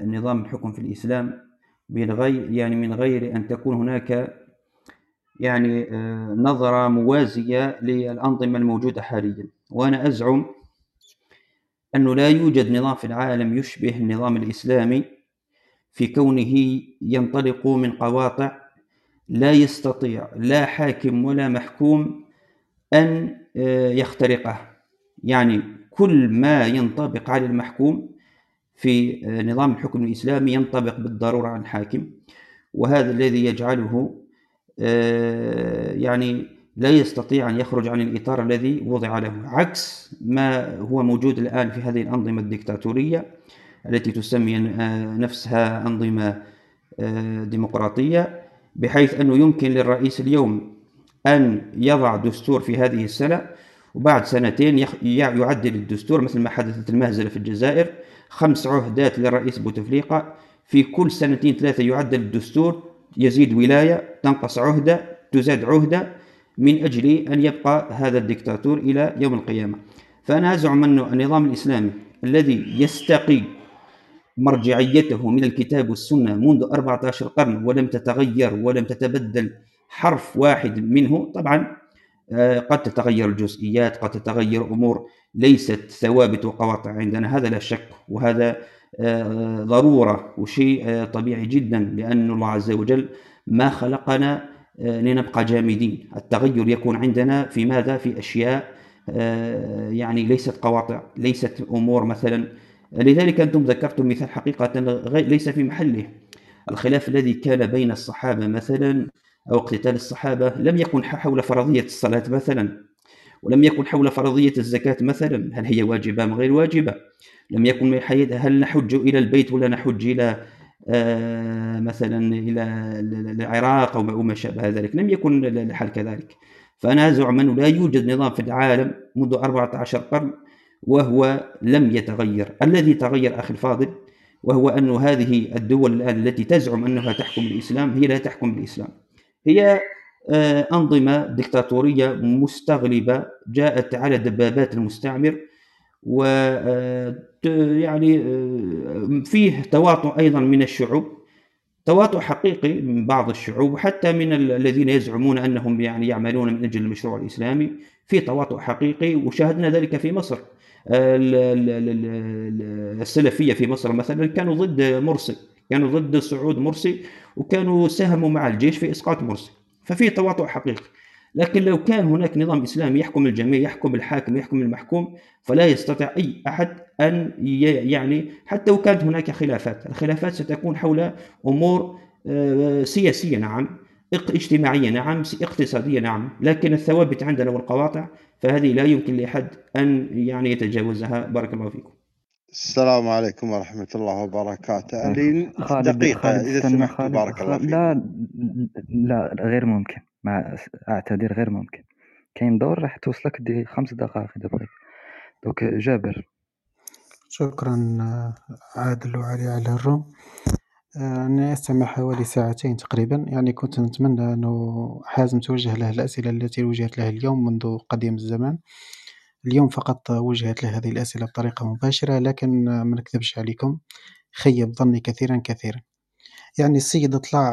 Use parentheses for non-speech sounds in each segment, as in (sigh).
نظام الحكم في الإسلام من غير يعني من غير أن تكون هناك يعني آه، نظرة موازية للأنظمة الموجودة حاليا. وأنا أزعم أنه لا يوجد نظام في العالم يشبه النظام الإسلامي في كونه ينطلق من قواطع لا يستطيع لا حاكم ولا محكوم أن آه، يخترقه. يعني كل ما ينطبق على المحكوم في آه، نظام الحكم الإسلامي ينطبق بالضرورة على الحاكم وهذا الذي يجعله آه، يعني لا يستطيع أن يخرج عن الإطار الذي وضع له عكس ما هو موجود الآن في هذه الأنظمة الدكتاتورية التي تسمي نفسها أنظمة ديمقراطية بحيث أنه يمكن للرئيس اليوم أن يضع دستور في هذه السنة وبعد سنتين يعدل الدستور مثل ما حدثت المهزلة في الجزائر خمس عهدات للرئيس بوتفليقة. في كل سنتين ثلاثة يعدل الدستور يزيد ولاية تنقص عهدة تزاد عهدة من أجل أن يبقى هذا الدكتاتور إلى يوم القيامة. فأنا أزعم أن النظام الإسلامي الذي يستقي مرجعيته من الكتاب والسنة منذ 14 قرن ولم تتغير ولم تتبدل حرف واحد منه طبعا قد تتغير الجزئيات قد تتغير أمور ليست ثوابت وقواطع عندنا هذا لا شك وهذا آه، ضرورة وشيء آه، طبيعي جدا لأن الله عز وجل ما خلقنا لنبقى جامدين. التغير يكون عندنا في ماذا؟ في أشياء يعني ليست قواطع ليست أمور مثلا. لذلك أنتم ذكرتم مثال حقيقة ليس في محله. الخلاف الذي كان بين الصحابة مثلا أو اقتتال الصحابة لم يكن حول فرضية الصلاة مثلا ولم يكن حول فرضية الزكاة مثلا. هل هي واجبة أم غير واجبة؟ لم يكن هل نحج إلى البيت ولا نحج إلى آه مثلا إلى العراق أو ما شابه ذلك. لم يكن الحال كذلك. فأنا أزعم أنه لا يوجد نظام في العالم منذ 14 قرن وهو لم يتغير. الذي تغير أخي الفاضل وهو أن هذه الدول الآن التي تزعم أنها تحكم الإسلام هي لا تحكم الإسلام هي آه، أنظمة دكتاتورية مستغلبة جاءت على دبابات المستعمر و آه، يعني آه، فيه تواطؤ أيضا من الشعوب تواطؤ حقيقي من بعض الشعوب وحتى من الذين يزعمون أنهم يعني يعملون من أجل المشروع الإسلامي في تواطؤ حقيقي وشاهدنا ذلك في مصر. السلفية في مصر مثلا كانوا ضد مرسي كانوا ضد صعود مرسي وكانوا ساهموا مع الجيش في إسقاط مرسي. ففي تواطؤ حقيقي. لكن لو كان هناك نظام إسلامي يحكم الجميع يحكم الحاكم يحكم المحكوم فلا يستطيع أي أحد أن يعني حتى لو كانت هناك خلافات. الخلافات ستكون حول أمور آه، سياسية نعم اجتماعية نعم اقتصادية نعم. لكن الثوابت عندنا والقواطع فهذه لا يمكن لأحد أن يعني يتجاوزها. بارك الله فيكم. السلام عليكم ورحمة الله وبركاته. لي خالد دقيقة خالد إذا سمحت بارك الله فيك. لا لا غير ممكن. مع أعتذر غير ممكن. كاين دور راح توصلك دي خمس دقائق إذا بغيت. دوك جابر. شكرا عادل وعلي على الروم. أنا أستمع حوالي ساعتين تقريبا. يعني كنت نتمنى أنه حازم توجه له الأسئلة التي وجهت له اليوم منذ قديم الزمان. اليوم فقط وجهت له هذه الأسئلة بطريقة مباشرة لكن ما نكذبش عليكم خيب ظني كثيرا كثيرا. يعني السيد طلع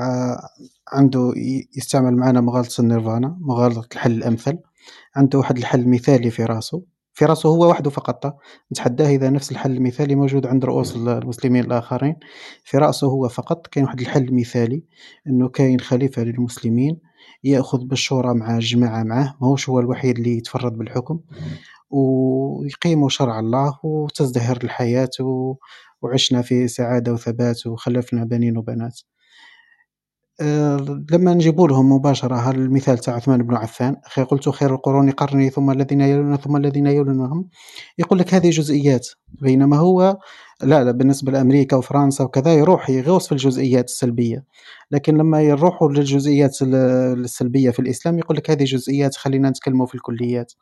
عنده يستعمل معنا مغالطة النيرفانا مغالطة الحل الأمثل. عنده واحد الحل مثالي في راسه. في راسه هو وحده فقط. نتحداه إذا نفس الحل المثالي موجود عند رؤوس المسلمين الآخرين. في راسه هو فقط. كاين واحد الحل مثالي أنه كاين خليفة للمسلمين يأخذ بالشورى مع الجماعة معاه ماهوش هو الوحيد اللي يتفرد بالحكم. ويقيموا شرع الله وتزدهر الحياة وعشنا في سعادة وثبات وخلفنا بنين وبنات. آه، لما نجيبوا لهم مباشرة المثال تاع عثمان بن عفان أخي قلت خير القرون قرني ثم الذين يلون ثم الذين يلونهم. يقول لك هذه جزئيات بينما هو لا لا بالنسبة لأمريكا وفرنسا وكذا يروح يغوص في الجزئيات السلبية. لكن لما يروحوا للجزئيات السلبية في الإسلام يقول لك هذه جزئيات خلينا نتكلموا في الكليات.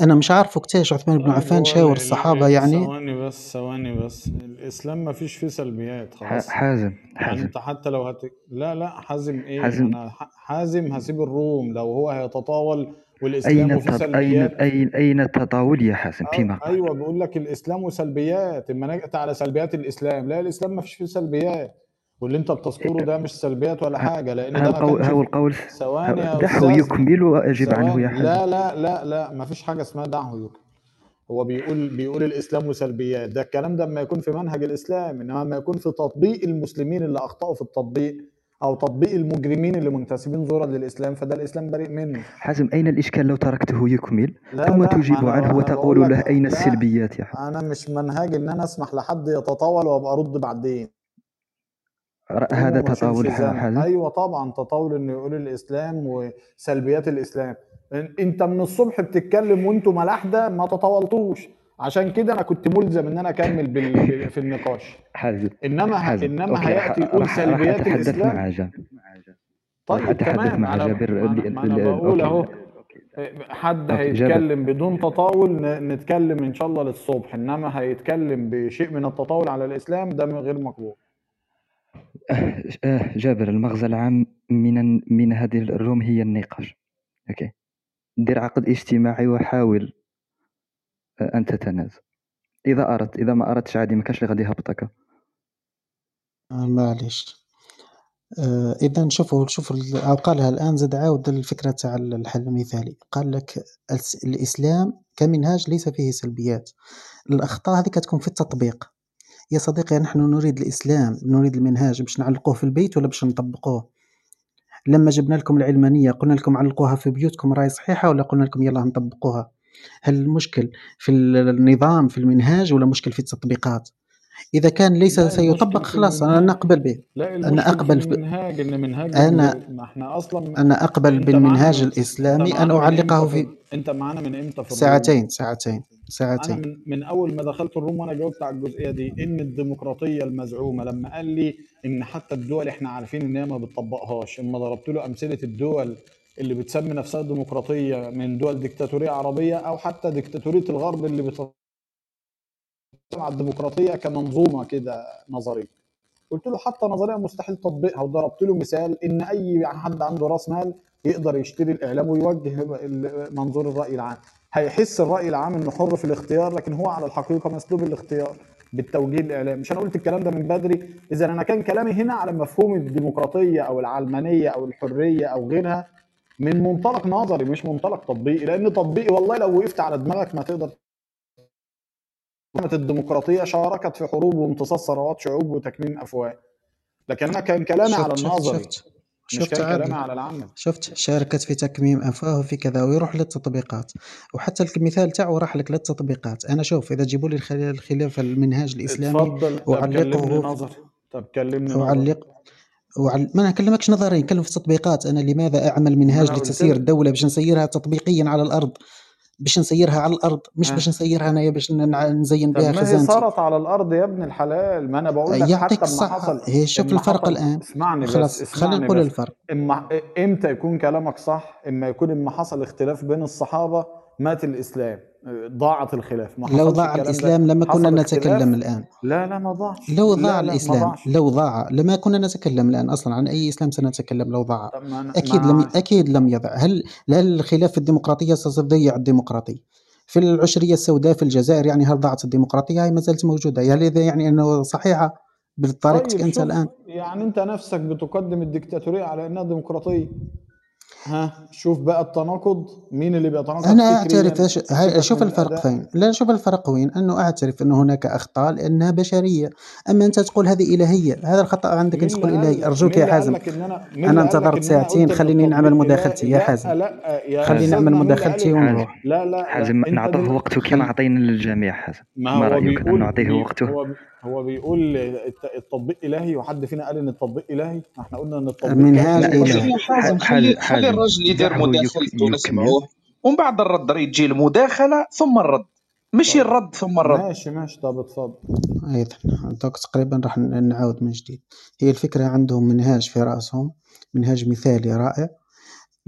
أنا مش عارفه كتاش عثمان بن عفان شاور الصحابة يعني. ثواني بس ثواني بس. الإسلام ما فيش فيه سلبيات خلاص. حازم يعني أنت حتى لو هت... لا لا حازم إيه؟ حازم. أنا حازم هسيب الروم. لو هو هيتطاول والإسلام أين في سلبيات. اين أين التطاول يا حسن فيما أيوه بقول لك الإسلام وسلبيات. إما نجت على سلبيات الإسلام. لا الإسلام ما فيش فيه سلبيات. واللي انت بتذكره ده مش سلبيات ولا حاجة لأن ده القول هو القول ثواني دعه يكمل واجب عنه يا حسن لا لا لا لا ما فيش حاجة اسمها دعه يكمل. هو بيقول بيقول الإسلام وسلبيات ده الكلام ده لما يكون في منهج الإسلام إنما لما يكون في تطبيق المسلمين اللي أخطأوا في التطبيق أو تطبيق المجرمين اللي منتسبين زورا للإسلام فده الإسلام بريء منه. حازم أين الإشكال لو تركته يكمل؟ ثم لا تجيب عنه وتقول له أين السلبيات يا حازم أنا مش منهاج إن أنا أسمح لحد يتطاول وأبقى أرد بعدين. هذا تطاول حازم أيوه طبعا تطاول إنه يقول الإسلام وسلبيات الإسلام. أنت من الصبح بتتكلم وأنتوا ملاحدة ما تطاولتوش. عشان كده أنا كنت ملزم إن أنا أكمل بال... في النقاش. حازم إنما حازم. إنما هيأتي يقول سلبيات الاسلام مع جابر طيب أتحدث مع جابر أنا بقول أهو. حد هيتكلم بدون تطاول نتكلم إن شاء الله للصبح. إنما هيتكلم بشيء من التطاول على الإسلام ده غير مقبول. جابر المغزى العام من من هذه ال room هي النقاش. OK. دير عقد اجتماعي وحاول أن تتنازل. إذا أردت إذا ما أردتش عادي ما كانش اللي غادي يهبطك. آه، معليش. آه إذا شوفوا شوفوا أو قالها الآن زاد عاود الفكرة تاع الحل المثالي. قال لك الإسلام كمنهاج ليس فيه سلبيات. الأخطاء هذه كتكون في التطبيق. يا صديقي نحن نريد الإسلام نريد المنهاج باش نعلقوه في البيت ولا باش نطبقوه؟ لما جبنا لكم العلمانية قلنا لكم علقوها في بيوتكم راهي صحيحة ولا قلنا لكم يلا نطبقوها؟ هل المشكل في النظام في المنهاج ولا مشكل في التطبيقات؟ إذا كان ليس سيطبق خلاص أنا أقبل به. لا أنا أقبل في المنهاج منهاج ما إحنا أصلا أنا أقبل بالمنهاج الإسلامي أن أعلقه في أنت معانا من إمتى في ساعتين ساعتين ساعتين أنا من, من أول ما دخلت الروم وأنا جاوبت على الجزئية دي إن الديمقراطية المزعومة لما قال لي إن حتى الدول إحنا عارفين إن هي ما بتطبقهاش إما ضربت له أمثلة الدول اللي بتسمي نفسها ديمقراطية من دول ديكتاتورية عربية أو حتى ديكتاتورية الغرب اللي بتسمع الديمقراطية كمنظومة كده نظرية. قلت له حتى نظرية مستحيل تطبيقها وضربت له مثال إن أي حد عنده رأس مال يقدر يشتري الإعلام ويوجه منظور الرأي العام. هيحس الرأي العام إنه حر في الاختيار لكن هو على الحقيقة مسلوب الاختيار بالتوجيه الاعلامي مش أنا قلت الكلام ده من بدري. إذا أنا كان كلامي هنا على مفهوم الديمقراطية أو العلمانية أو الحرية أو غيرها من منطلق نظري مش منطلق تطبيقي. لأن تطبيقي والله لو وقفت على دماغك ما تقدر الديمقراطية شاركت في حروب وامتصاص ثروات شعوب وتكميم افواه لكن أنا كان كلامي على النظري شفت شفت مش كان كلامي على العمل شفت؟ شاركت في تكميم افواه وفي كذا ويروح للتطبيقات. وحتى المثال تاعو راح لك للتطبيقات. أنا شوف إذا جيبوا لي الخلاف المنهاج الإسلامي اتفضل وعلقه نظر طب كلمني وعلق وعل... ما نكلمكش نظريا نكلم في التطبيقات. أنا لماذا أعمل منهاج لتسيير الدولة باش نسيرها تطبيقيا على الأرض؟ باش نسيرها على الأرض مش باش نسيرها أنايا باش نزين بها خزانتي ما هي صارت على الأرض يا ابن الحلال ما أنا بقول لك حتى ما حصل هي شوف الفرق الآن. اسمعني خلاص خلينا نقول الفرق. اما إمتى يكون كلامك صح؟ إما يكون إما حصل اختلاف بين الصحابة مات الإسلام ضاعت الخلاف. ما لو ضاع الإسلام لما كنا نتكلم الآن. لا لا ما ضاعش لو ضاع لا الإسلام لا لو ضاع. لما كنا نتكلم الآن أصلا عن أي إسلام سنتكلم لو ضاع؟ أكيد لم أكيد لم يضع. هل هل الخلاف في الديمقراطية ستضيع الديمقراطيه في العشرية السوداء في الجزائر يعني هل ضاعت الديمقراطية؟ هي ما زالت موجودة. هل هذا يعني أنه صحيحة بطريقتك طيب أنت الآن؟ يعني أنت نفسك بتقدم الدكتاتوريه على إنها ديمقراطية. ها شوف بقى التناقض. مين اللي بيتناقض؟ أنا أعترف شوف الفرق فين. لا شوف الفرق وين. أنه أعترف إنه هناك أخطاء لأنها بشرية. أما أنت تقول هذه إلهية هذا الخطأ عندك أنت تقول الهيه أرجوك يا حازم. أنا, أنا انتظرت ساعتين. خليني نعمل مداخلتي يا حازم. خليني نعمل مداخلتي ونروح. لا لا حازم نعطيه وقته كما اعطينا للجميع حازم. ما رأيك؟ ان نعطيه وقته. هو بيقول التطبيق إلهي وحد فينا قال إن التطبيق إلهي؟ إحنا قلنا إن التطبيق منهاج إلهي. حازم خلي, خلي الراجل يدير مداخلته نسمعوه ومن بعد الرد يجي المداخله ثم الرد. مش طيب. الرد ثم الرد. ماشي ماشي. طب اتفضل. أيضا. دوك تقريبا راح نعاود من جديد. هي الفكرة عندهم منهاج في رأسهم منهاج مثالي رائع.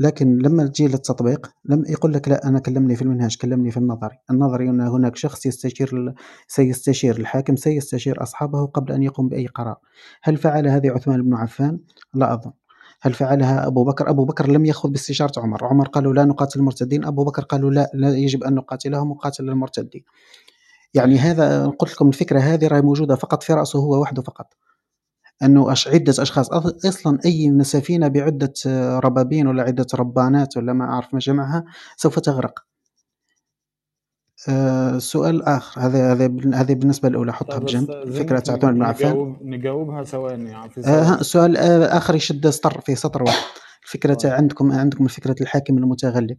لكن لما تجي للتطبيق لم يقول لك لا أنا كلمني في المنهاج كلمني في النظري. النظري أن هناك شخص يستشير سيستشير الحاكم سيستشير أصحابه قبل أن يقوم بأي قرار. هل فعل هذه عثمان بن عفان؟ لا أظن. هل فعلها أبو بكر؟ أبو بكر لم يأخذ باستشارة عمر. عمر قالوا لا نقاتل المرتدين. أبو بكر قالوا لا, لا يجب أن نقاتلهم وقاتل المرتدين. يعني هذا قلت لكم الفكرة هذه راهي موجودة فقط في رأسه هو وحده فقط. أنه أش عدة أشخاص أصلا أي سفينة بعدة ربابين ولا عدة ربانات ولا ما أعرف ما جمعها سوف تغرق. آه سؤال آخر هذا هذا هذه بالنسبة الأولى حطها بجنب. فكرة عثمان بن عفان نجاوب نجاوبها ثواني يعني آه سؤال آه آخر يشد سطر في سطر واحد. الفكرة طيب. عندكم عندكم فكره الحاكم المتغلب.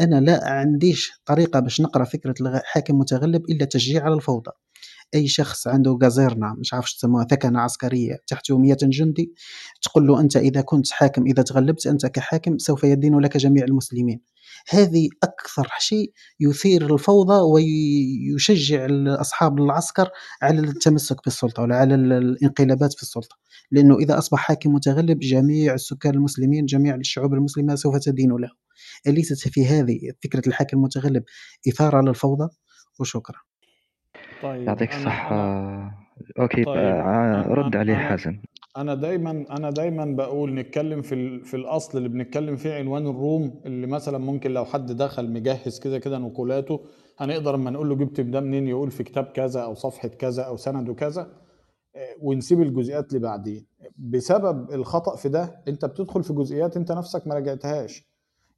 أنا لا عنديش طريقة باش نقرأ فكرة الحاكم المتغلب إلا تشجيع على الفوضى. أي شخص عنده جازيرنا مش عارف تسموها ثكنة عسكرية تحته 100 جندي تقول له أنت إذا كنت حاكم إذا تغلبت أنت كحاكم سوف يدين لك جميع المسلمين. هذه أكثر شيء يثير الفوضى ويشجع اصحاب العسكر على التمسك بالسلطة ولا على الانقلابات في السلطة. لأنه إذا أصبح حاكم متغلب جميع السكان المسلمين جميع الشعوب المسلمة سوف تدين له. أليست في هذه فكرة الحاكم المتغلب إثارة للفوضى؟ وشكرا. طيب يعطيك الصحة. أنا أوكي طيب آه، رد أنا عليه أنا حازم. أنا دايما أنا دايما بقول نتكلم في ال... في الأصل اللي بنتكلم فيه عنوان الروم اللي مثلا ممكن لو حد دخل مجهز كده كده نقولاته هنقدر أما نقول له جبت ده منين؟ يقول في كتاب كذا أو صفحة كذا أو سند كذا آه، ونسيب الجزئيات لبعدين بسبب الخطأ في ده أنت بتدخل في جزئيات أنت نفسك ما راجعتهاش.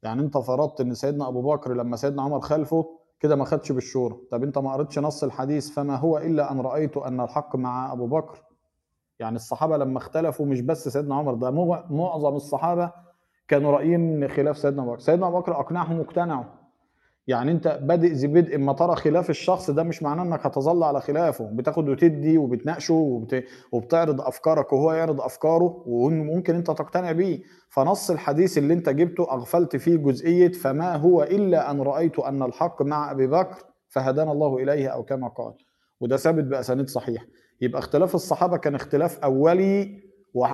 يعني أنت فرضت إن سيدنا أبو بكر لما سيدنا عمر خلفه كده ما خدش بالشورى. طب انت ما قريتش نص الحديث فما هو إلا أن رأيت أن الحق مع أبو بكر. يعني الصحابة لما اختلفوا مش بس سيدنا عمر ده معظم الصحابة كانوا رايين خلاف سيدنا أبو بكر. سيدنا أبو بكر أقنعهم واقتنعوا. يعني انت بادئ ذي بدء اما ترى خلاف الشخص ده مش معناه انك هتظل على خلافه. بتاخد وتدي وبتناقشه وبت... وبتعرض افكارك وهو يعرض افكاره وممكن انت تقتنع بيه. فنص الحديث اللي انت جبته أغفلت فيه جزئية فما هو إلا أن رأيت أن الحق مع أبي بكر فهدانا الله إليه أو كما قال. وده ثابت بأسانيد صحيحة. يبقى اختلاف الصحابة كان اختلاف أولي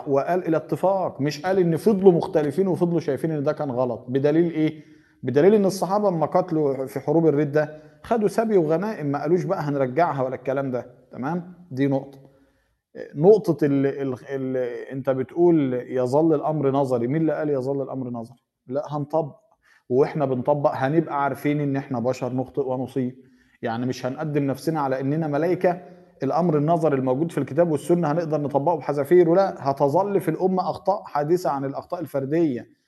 وقال إلى اتفاق مش قال إن فضلوا مختلفين وفضلوا شايفين إن ده كان غلط. بدليل إيه؟ بدليل إن الصحابة لما قاتلوا في حروب الرده خدوا سبي وغنائم ما قالوش بقى هنرجعها ولا الكلام ده تمام؟ دي نقطة. نقطة اللي, اللي أنت بتقول يظل الأمر نظري مين اللي قال يظل الأمر نظري؟ لا هنطبق. وإحنا بنطبق هنبقى عارفين إن إحنا بشر نخطئ ونصيب. يعني مش هنقدم نفسنا على إننا ملائكة الأمر النظري الموجود في الكتاب والسنة هنقدر نطبقه بحذافير ولا هتظل في الأمة أخطاء حادثة عن الأخطاء الفردية.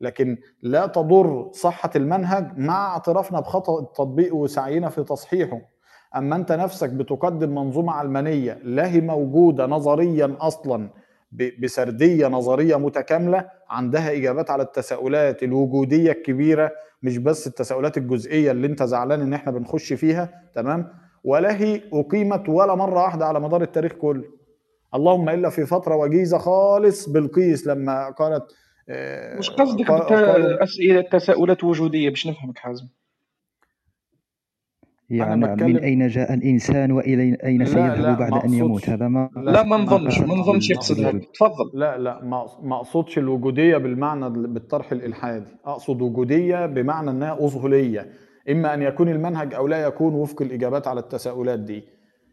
لكن لا تضر صحة المنهج مع اعترافنا بخطأ التطبيق وسعينا في تصحيحه. أما أنت نفسك بتقدم منظومة علمانية لا هي موجودة نظريا أصلا بسردية نظرية متكاملة عندها إجابات على التساؤلات الوجودية الكبيرة مش بس التساؤلات الجزئية اللي أنت زعلان إن إحنا بنخش فيها تمام؟ ولا هي أقيمت ولا مرة واحدة على مدار التاريخ كله. اللهم إلا في فترة وجيزة خالص بالقيس لما قالت مش قصدك اسئله تساؤلات وجودية باش نفهمك حازم. يعني من أين جاء الإنسان والى أين سيذهب بعد أن يموت؟ هذا ما لا ما نظنش ما نظنش يقصد هذا. تفضل. لا لا ما أقصدش الوجودية بالمعنى بالطرح الالحادي أقصد وجودية بمعنى أنها اظهليه إما أن يكون المنهج أو لا يكون وفق الإجابات على التساؤلات دي.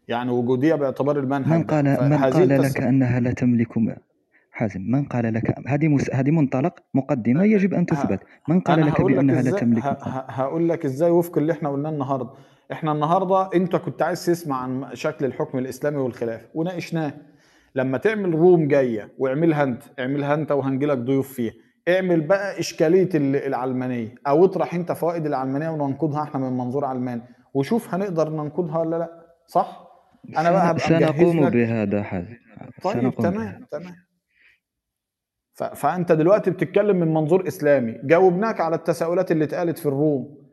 يعني وجودية باعتبار المنهج. من قال من قال لك أنها لا تملك حازم من قال لك هذه مس... هذه منطلق مقدمة يجب أن تثبت. من قال لك بأنها لا تملك هقول لك إزاي وفق اللي إحنا قلناه النهارده. إحنا النهارده أنت كنت عايز تسمع عن شكل الحكم الإسلامي والخلافه وناقشناه. لما تعمل روم جاية واعملها أنت اعملها أنت وهنجي لك ضيوف فيها. اعمل بقى إشكالية العلمانية أو اطرح أنت فوائد العلمانية وننقضها إحنا من منظور علماني. وشوف هنقدر ننقضها ولا لأ صح؟ أنا بقى هبقى سنقوم بهذا حازم. طيب تمام تمام. فأنت دلوقتي بتتكلم من منظور إسلامي. جاوبناك على التساؤلات اللي اتقالت في الروم.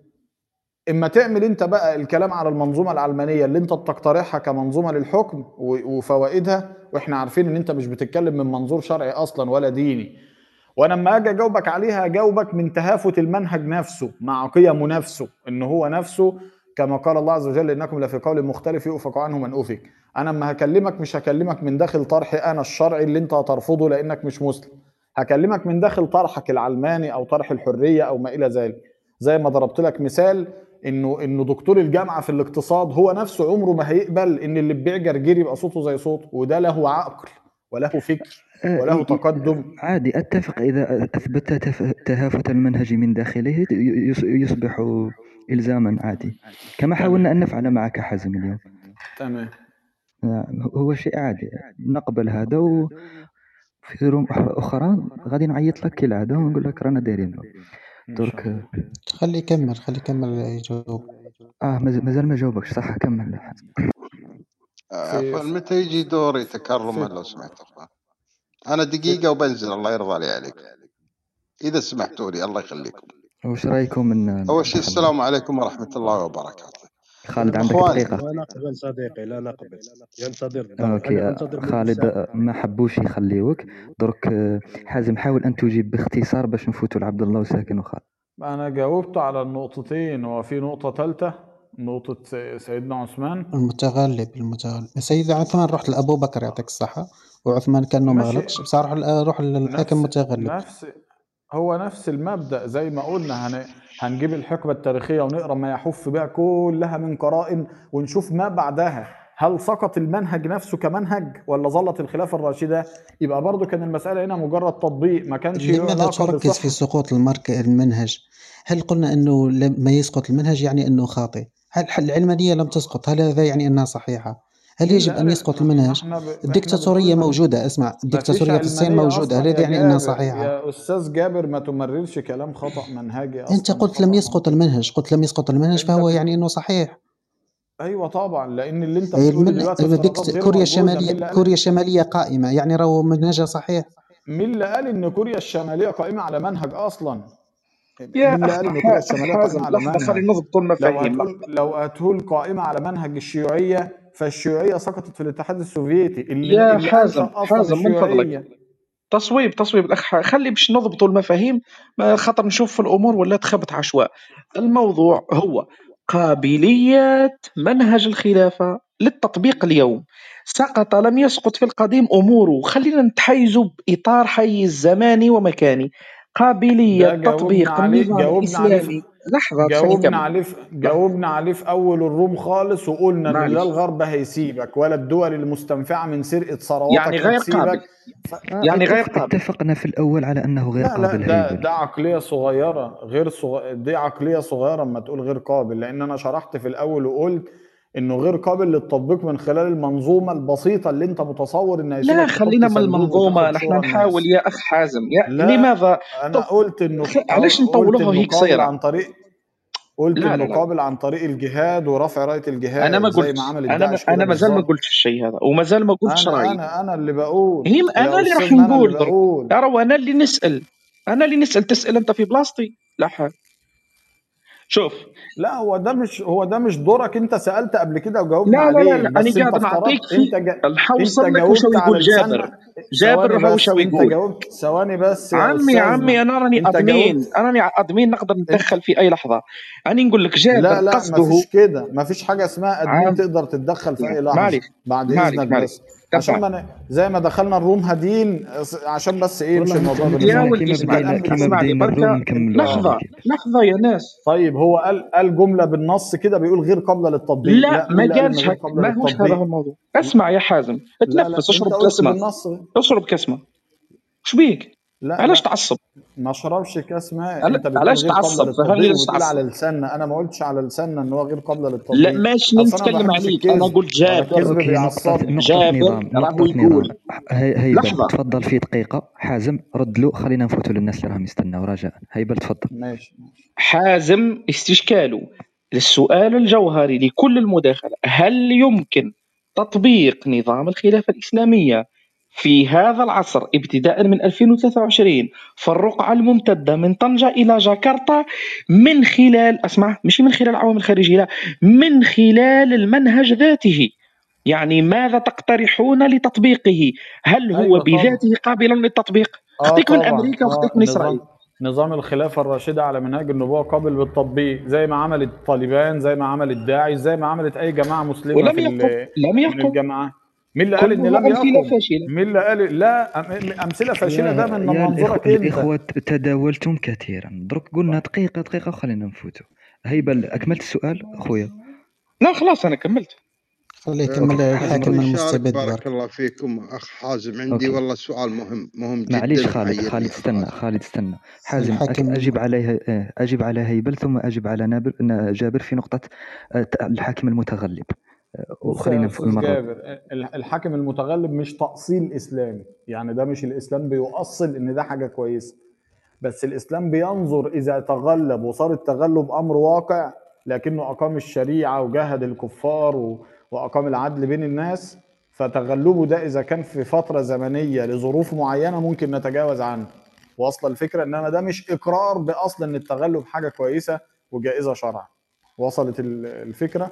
إما تعمل أنت بقى الكلام على المنظومة العلمانيه اللي أنت بتقترحها كمنظومة للحكم وفوائدها وإحنا عارفين إن أنت مش بتتكلم من منظور شرعي أصلا ولا ديني. وأنا لما أجي أجاوبك عليها أجاوبك من تهافت المنهج نفسه مع قيمه نفسه إن هو نفسه كما قال الله عز وجل إنكم لفي قول مختلف يؤفك عنه من أفك. أنا اما هكلمك مش هكلمك من داخل طرحي أنا الشرعي اللي أنت هترفضه لأنك مش مسلم. هكلمك من داخل طرحك العلماني أو طرح الحرية أو ما إلى ذلك. زي ما ضربت لك مثال إنه إنه دكتور الجامعة في الاقتصاد هو نفسه عمره ما هيقبل إن اللي بيبيع جرجير يبقى صوته زي صوته وده له عقل وله فكر آه، وله تقدم. عادي أتفق إذا أثبت تهافت المنهج من داخله يصبح إلزاما عادي. كما حاولنا أن نفعل معك حازم اليوم. تمام. هو شيء عادي نقبل هذا وفي روم أخرى غادي نعيط لك كالعادة ونقول لك رانا دايرين. درك خلي يكمل خلي يكمل يجاوب. آه مازال ما جاوبكش صح كمل. عفوا متى يجي دوري تكرما لو سمحت أنا دقيقة وبنزل الله يرضى لي عليك. إذا سمحتوا لي الله يخليكم. وش رأيكم من أول شيء السلام عليكم ورحمة الله وبركاته. خالد عندك دقيقة. لا نقبل صديقي لا نقبل. ينتظر. أوكي خالد ما حبوش يخليوك. درك حازم حاول أن تجيب باختصار باش نفوتوا لعبد الله وساكن وخالد. أنا جاوبت على النقطتين وفي نقطة ثالثة نقطة سيدنا عثمان. المتغلب المتغلب. سيدنا عثمان رحت لأبو بكر يعطيك الصحة. وعثمان كأنه ما غلطش. بس أروح أروح للحاكم المتغلب نفس هو نفس المبدأ زي ما قلنا هن... هنجيب الحقبة التاريخية ونقرأ ما يحف بها كلها من قرائن ونشوف ما بعدها. هل سقط المنهج نفسه كمنهج ولا ظلت الخلافة الراشدة؟ يبقى برضو كان المسألة هنا مجرد تطبيق ما كانش لماذا تركز في سقوط المرك المنهج. هل قلنا أنه لما يسقط المنهج يعني أنه خاطئ؟ هل العلمانية لم تسقط؟ هل هذا يعني أنها صحيحة؟ هل يجب أن يسقط المنهج؟ الدكتاتورية موجودة اسمع الدكتاتورية في الصين موجودة هل هذا يعني أنها صحيحة؟ يا أستاذ جابر ما تمررش كلام خطأ منهجي أصلا. أنت قلت لم يسقط المنهج قلت لم يسقط المنهج فهو يعني أنه صحيح. أيوه طبعا لأن اللي أنت بتقوله دلوقتي كوريا الشماليه كوريا الشمالية قائمة يعني راهو منهجها صحيح. مين اللي قال إن كوريا الشمالية قائمة على منهج أصلا؟ يا مين اللي قال إن كوريا الشمالية قائمة على منهج؟ نضبط المفاهيم لو هتقول قائمة على منهج الشيوعية فالشيوعية سقطت في الاتحاد السوفيتي اللي يا اللي حازم حازم من فضلك. تصويب تصويب. الاخ خلي باش نضبطوا المفاهيم خاطر نشوف في الأمور ولا تخبط عشواء الموضوع هو قابلية منهج الخلافة للتطبيق اليوم. سقط لم يسقط في القديم أموره. خلينا نتحيزوا بإطار حيز زماني ومكاني. قابلية تطبيق النظام الإسلامي. لحظة جاوبنا عليه جاوبنا عليه في أول الروم خالص وقلنا إن لا الغرب هيسيبك ولا الدول المستنفعة من سرقة ثرواتك يعني غير قابل. ف... يعني غير قابل. اتفقنا في الأول على أنه غير لا قابل لا ده, ده عقلية صغيرة غير صغ... دي عقلية صغيرة اما تقول غير قابل لأن أنا شرحت في الأول وقلت إنه غير قابل للتطبيق من خلال المنظومة البسيطة اللي أنت متصور إنها لا خلينا من المنظومة. نحن نحاول يا أخ حازم. يا لا لماذا؟ أنا قلت إنه علاش نطولوها هيك صيرة؟ عن طريق قلت لا إنه قابل عن طريق الجهاد ورفع راية الجهاد أنا ما قلت زي ما عمل أنا ما أنا ما زال ما قلتش الشيء هذا وما زال ما قلتش رأيي. أنا أنا اللي بقول. هي أنا اللي راح نقول. ترى أنا اللي نسأل. أنا اللي نسأل. تسأل أنت في بلاصتي لا حاجة شوف لا هو ده مش هو ده مش دورك انت سألت قبل كده وجاوبت لا عليه لا لا أنا قاعد نعطيك انت جا... الحوصل وش يقول جابر. جابر هو شو يقول انت جاوبت ثواني بس يا عمي عمي أنا راني أدمين. أنا راني أدمين نقدر نتدخل في أي لحظة. أنا نقول لك جابر لا لا قصده ما فيش كده ما فيش حاجة اسمها أدمين تقدر تتدخل في أي لحظة معلش بعد إذنك بس. عشان ما زي ما دخلنا الروم هادين عشان بس إيه مش الموضوع ولدي اسمعني لحظة لحظة يا ناس. طيب هو قال قال جملة بالنص كده بيقول غير قابلة للتطبيق. لا, لا ما قالش ما هوش هذا هو الموضوع. اسمع يا حازم. اتنفس اشرب كسمه اشرب كسمه إيش بيك؟ لا علاش تعصب؟ ما اشربش كاس ماء انت علاش تعصب؟ على لساننا. أنا ما قلتش على لساننا إن هو غير قابلة للتطبيق. لا ماشي نتكلم عليك. أنا قلت جابر جابر راهو يقول. هيبه تفضل في دقيقة. حازم رد له. خلينا نفوتوا للناس اللي راهم يستناو رجاء هيبه تفضل. ماشي حازم استشكاله. للسؤال الجوهري لكل المداخلة. هل يمكن تطبيق نظام الخلافة الإسلامية في هذا العصر ابتداء من 2023 في الرقعة الممتدة من طنجة إلى جاكرتا من خلال أسمع مش من خلال العوامل الخارجية لا من خلال المنهج ذاته. يعني ماذا تقترحون لتطبيقه؟ هل هو أيوة بذاته قابل للتطبيق؟ أختك من أمريكا واختك من إسرائيل. نظام الخلافة الراشدة على منهج النبوة قابل بالتطبيق زي ما عملت طالبان زي ما عملت داعش زي ما عملت أي جماعة مسلمة ولم في يقل لم يقل. الجماعات مين اللي قال إن لم يقل فاشلة مين اللي قال لا أمثلة فاشلة ده من منظورك أنت. الإخوة تداولتم كثيرا. درك قلنا دقيقة دقيقة وخلينا نفوتوا. هيبة أكملت السؤال أخويا؟ لا خلاص أنا كملت. خليه يكمل. الحاكم المستبد بارك الله فيكم أخ حازم. عندي OK. والله سؤال مهم مهم جدا معليش خالد خالد استنى. خالد استنى. حازم أك- الحاكم أجب عليه آه، أجب على هيبل ثم أجب على نابل نا- جابر في نقطة ت- الحاكم المتغلب. وخلينا في المرة جابر. ال- الحاكم المتغلب مش تأصيل إسلامي. يعني ده مش الإسلام بيؤصل إن ده حاجة كويسة. بس الإسلام بينظر إذا تغلب وصار التغلب أمر واقع لكنه أقام الشريعة وجاهد الكفار و- وأقام العدل بين الناس فتغلبه ده إذا كان في فترة زمنية لظروف معينة ممكن نتجاوز عنه. واصل الفكرة انما ده مش إقرار بأصل إن التغلب حاجة كويسة وجائزة شرعا. وصلت ال- الفكرة؟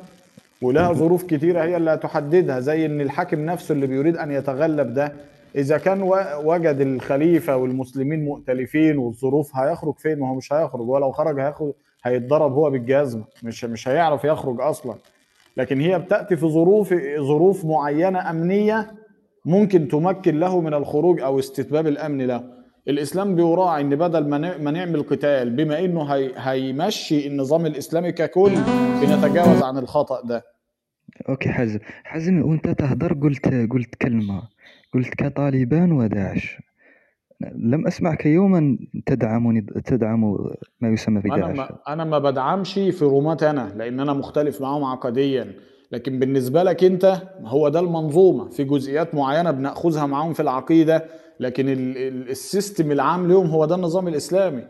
ولها ظروف كتيرة هي اللي هتحددها زي إن الحاكم نفسه اللي بيريد أن يتغلب ده إذا كان وجد الخليفة والمسلمين مؤتلفين والظروف هيخرج فين؟ ما هو مش هيخرج ولو خرج هياخد هيتضرب هو بالجزمة مش مش هيعرف يخرج أصلا. لكن هي بتأتي في ظروف ظروف معينة أمنية ممكن تمكن له من الخروج أو استتباب الأمن له. الإسلام بيراعي إن بدل ما نعمل قتال بما إنه هي هيمشي النظام الإسلامي ككل بنتجاوز عن الخطأ ده. أوكي حازم. حازم وأنت تهدر قلت قلت كلمة. قلت كطالبان وداعش. لم أسمعك يوما تدعم تدعم ما يسمى أنا بداعش ما أنا ما بدعمش في رومات أنا لأن أنا مختلف معاهم عقديا. لكن بالنسبة لك أنت هو ده المنظومة. في جزئيات معينة بنأخذها معاهم في العقيدة لكن ال- ال- السيستم العام لهم هو ده النظام الإسلامي.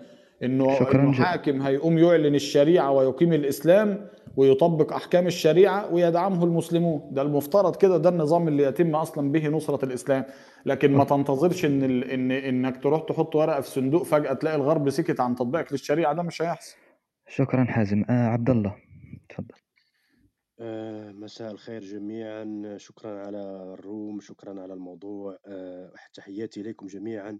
إنه شكراً إنه جزيلاً. حاكم هيقوم يعلن الشريعة ويقيم الإسلام ويطبق أحكام الشريعة ويدعمه المسلمون. ده المفترض كده ده النظام اللي يتم أصلا به نصرة الإسلام. لكن ما تنتظرش إن ال... ان إنك تروح تحط ورقة في صندوق فجأة تلاقي الغرب سكت عن تطبيقك للشريعة. ده مش هيحصل. شكرا حازم. آه عبد الله تفضل. آه، مساء الخير جميعا. شكرا على الروم شكرا على الموضوع. آه، تحياتي إليكم جميعا.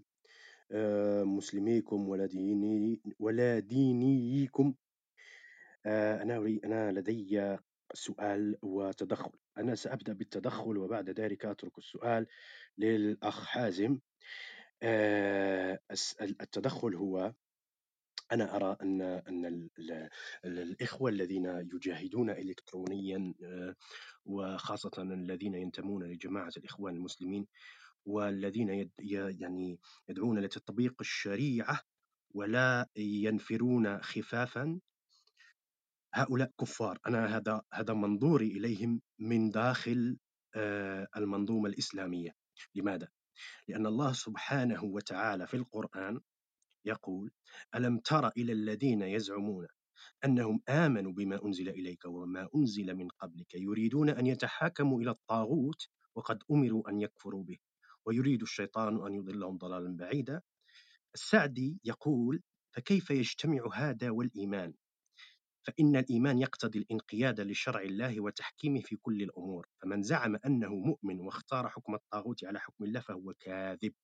مسلميكم ولا ديني ولا دينيكم آه، أنا أنا لدي سؤال وتدخل. أنا سأبدأ بالتدخل وبعد ذلك أترك السؤال للأخ حازم. آه، التدخل هو أنا أرى أن أن ال- ال- ال- الإخوة الذين يجاهدون إلكترونيا آه، وخاصة الذين ينتمون لجماعة الإخوان المسلمين والذين يد يعني يدعون لتطبيق الشريعة ولا ينفرون خفافا. هؤلاء كفار. أنا هذا هذا منظوري إليهم من داخل آه، المنظومة الإسلامية. لماذا؟ لأن الله سبحانه وتعالى في القرآن يقول ألم تر إلى الذين يزعمون أنهم آمنوا بما أنزل إليك وما أنزل من قبلك يريدون أن يتحاكموا إلى الطاغوت وقد أمروا أن يكفروا به؟ ويريد الشيطان أن يضلهم ضلالا بعيدا. السعدي يقول فكيف يجتمع هذا والإيمان؟ فإن الإيمان يقتضي الانقياد لشرع الله وتحكيمه في كل الأمور. فمن زعم أنه مؤمن واختار حكم الطاغوت على حكم الله فهو كاذب.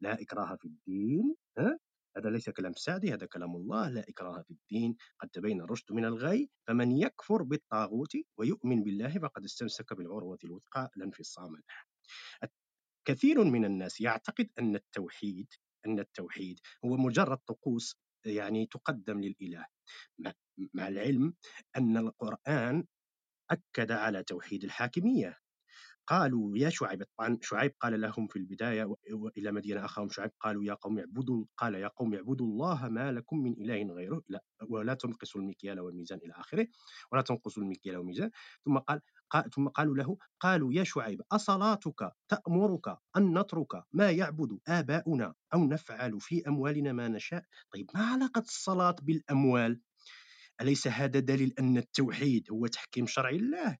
لا إكراه في الدين ها؟ هذا ليس كلام سعدي هذا كلام الله. لا إكراه في الدين. قد تبين الرشد من الغي. فمن يكفر بالطاغوت ويؤمن بالله فقد استمسك بالعروة الوثقى لا انفصام لها. كثير من الناس يعتقد أن التوحيد أن التوحيد هو مجرد طقوس يعني تقدم للإله. مع العلم أن القرآن أكد على توحيد الحاكمية. قالوا يا شعيب طبعا شعيب قال لهم في البداية وإلى مدينة أخاهم شعيب قالوا يا قوم اعبدوا قال يا قوم اعبدوا الله ما لكم من إله غيره لا ولا تنقصوا المكيال والميزان إلى آخره ولا تنقصوا المكيال والميزان. ثم قال ثم قالوا له قالوا يا شعيب أصلاتك تأمرك أن نترك ما يعبد آباؤنا أو نفعل في أموالنا ما نشاء؟ طيب ما علاقة الصلاة بالأموال؟ أليس هذا دليل أن التوحيد هو تحكيم شرع الله؟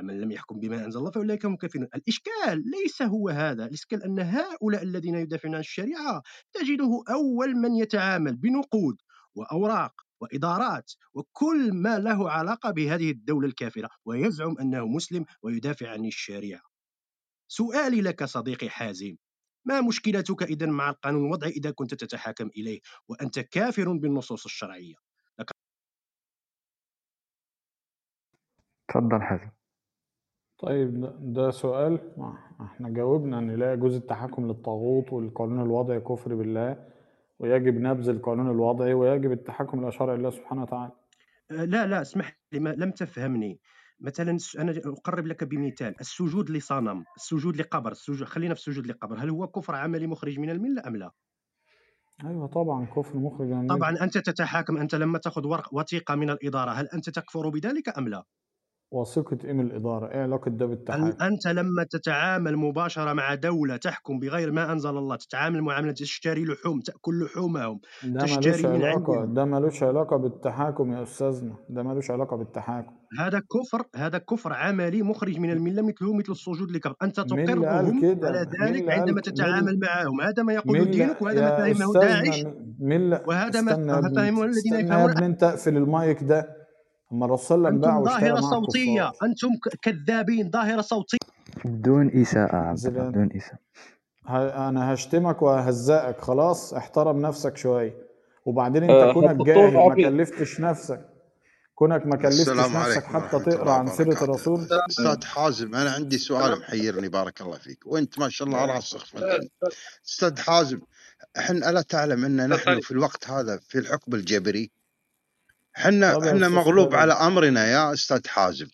فمن لم يحكم بما أنزل الله فأولئك هم الكافرون. الإشكال ليس هو هذا الإشكال أن هؤلاء الذين يدافعون عن الشريعة تجده أول من يتعامل بنقود وأوراق وإدارات وكل ما له علاقة بهذه الدولة الكافرة ويزعم أنه مسلم ويدافع عن الشريعة. سؤالي لك صديقي حازم ما مشكلتك إذا مع القانون الوضعي إذا كنت تتحاكم إليه وأنت كافر بالنصوص الشرعية؟ تفضل حازم. طيب ده- سؤال. إحنا جاوبنا إن لا يجوز التحكم للطاغوت والقانون الوضعي كفر بالله ويجب نبذ القانون الوضعي ويجب التحكم إلى شرع الله سبحانه وتعالى. آه، لا لا اسمح لي ما لم تفهمني. مثلا أنا أقرب لك بمثال السجود لصنم السجود لقبر السجود خلينا في السجود لقبر. هل هو كفر عملي مخرج من الملة أم لا؟ أيوه طبعا كفر مخرج من الملة. طبعا أنت تتحاكم أنت لما تأخذ وثيقة من الإدارة هل أنت تكفر بذلك أم لا؟ وثيقه إيه من الإدارة. إيه علاقة ده هل بالتحاكم أنت لما تتعامل مباشرة مع دولة تحكم بغير ما أنزل الله تتعامل معامله تشتري لحوم تاكل لحومهم ده ملوش تشتري من علاقة عندهم. ده ملوش علاقة بالتحاكم يا أستاذنا. ده ملوش علاقة بالتحاكم. هذا كفر هذا كفر عملي مخرج من الملة مثله مثل السجود اللي قال تقرهم على ذلك عندما تتعامل معهم. هذا ما يقول مين دينك وهذا ما فهمه داعش. م- مين لا وهذا ما فهمه الذين استنى يا يفهمون. ابني أنت اقفل المايك ده. اما الرسول وسلم باع ظاهرة صوتية. الكفار أنتم كذابين ظاهرة صوتية. بدون إساءة عبد بدون إساءة ه- أنا هشتمك وههزقك خلاص احترم نفسك شوية وبعدين أنت آه، كونك جاهل ما كلفتش نفسك. كونك ما كلفتش نفسك عليكم حتى تقرأ عن سيرة الرسول. أستاذ حازم. أنا عندي سؤال محيرني بارك الله فيك. وأنت ما شاء الله راسخ في العلم أستاذ حازم إحنا ألا تعلم أن نحن في الوقت هذا في الحكم الجبري حنا حنا أستاذ مغلوب على خالد أمرنا يا أستاذ حازم.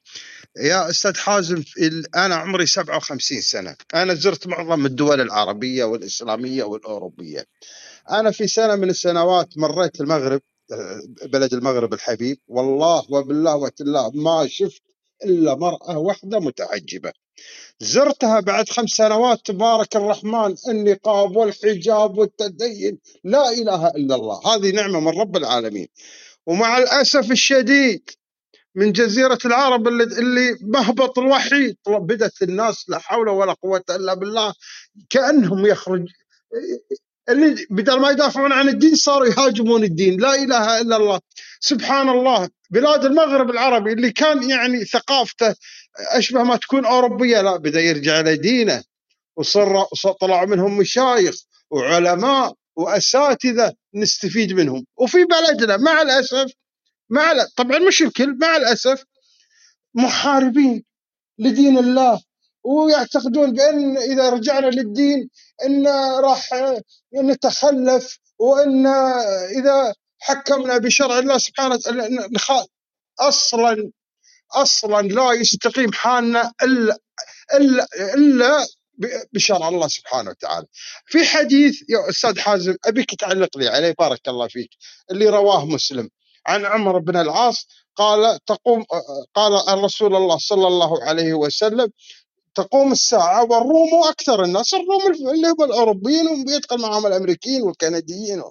يا أستاذ حازم أنا عمري 57 سنة. أنا زرت معظم الدول العربية والإسلامية والأوروبية. أنا في سنة من السنوات مريت المغرب آه، بلد المغرب الحبيب. والله وبالله وتالله ما شفت إلا مرأة واحدة متحجبة زرتها بعد خمس سنوات تبارك الرحمن النقاب والحجاب والتدين لا إله إلا الله. هذه نعمة من رب العالمين. ومع الأسف الشديد من جزيرة العرب اللي, مهبط الوحي بدت الناس لا حول ولا قوة إلا بالله كأنهم يخرج اللي بدل ما يدافعون عن الدين صاروا يهاجمون الدين. لا إله إلا الله. سبحان الله. بلاد المغرب العربي اللي كان يعني ثقافته أشبه ما تكون أوروبية لا بدأ يرجع لدينه وصر طلعوا منهم مشايخ وعلماء وأساتذة نستفيد منهم. وفي بلدنا مع الأسف مع ال- طبعا مش الكل مع الأسف محاربين لدين الله ويعتقدون بأن إذا رجعنا للدين إن راح نتخلف وإن إذا حكمنا بشرع الله سبحانه أصلا أصلا لا يستقيم حالنا الا الا إلا بشرع الله سبحانه وتعالى. في حديث يا أستاذ حازم أبيك تعلق لي عليه بارك الله فيك اللي رواه مسلم. عن عمر بن العاص قال تقوم قال الرسول الله صلى الله عليه وسلم تقوم الساعة والروم أكثر الناس الروم اللي هم الأوروبيين ويدخل معهم الأمريكيين والكنديين.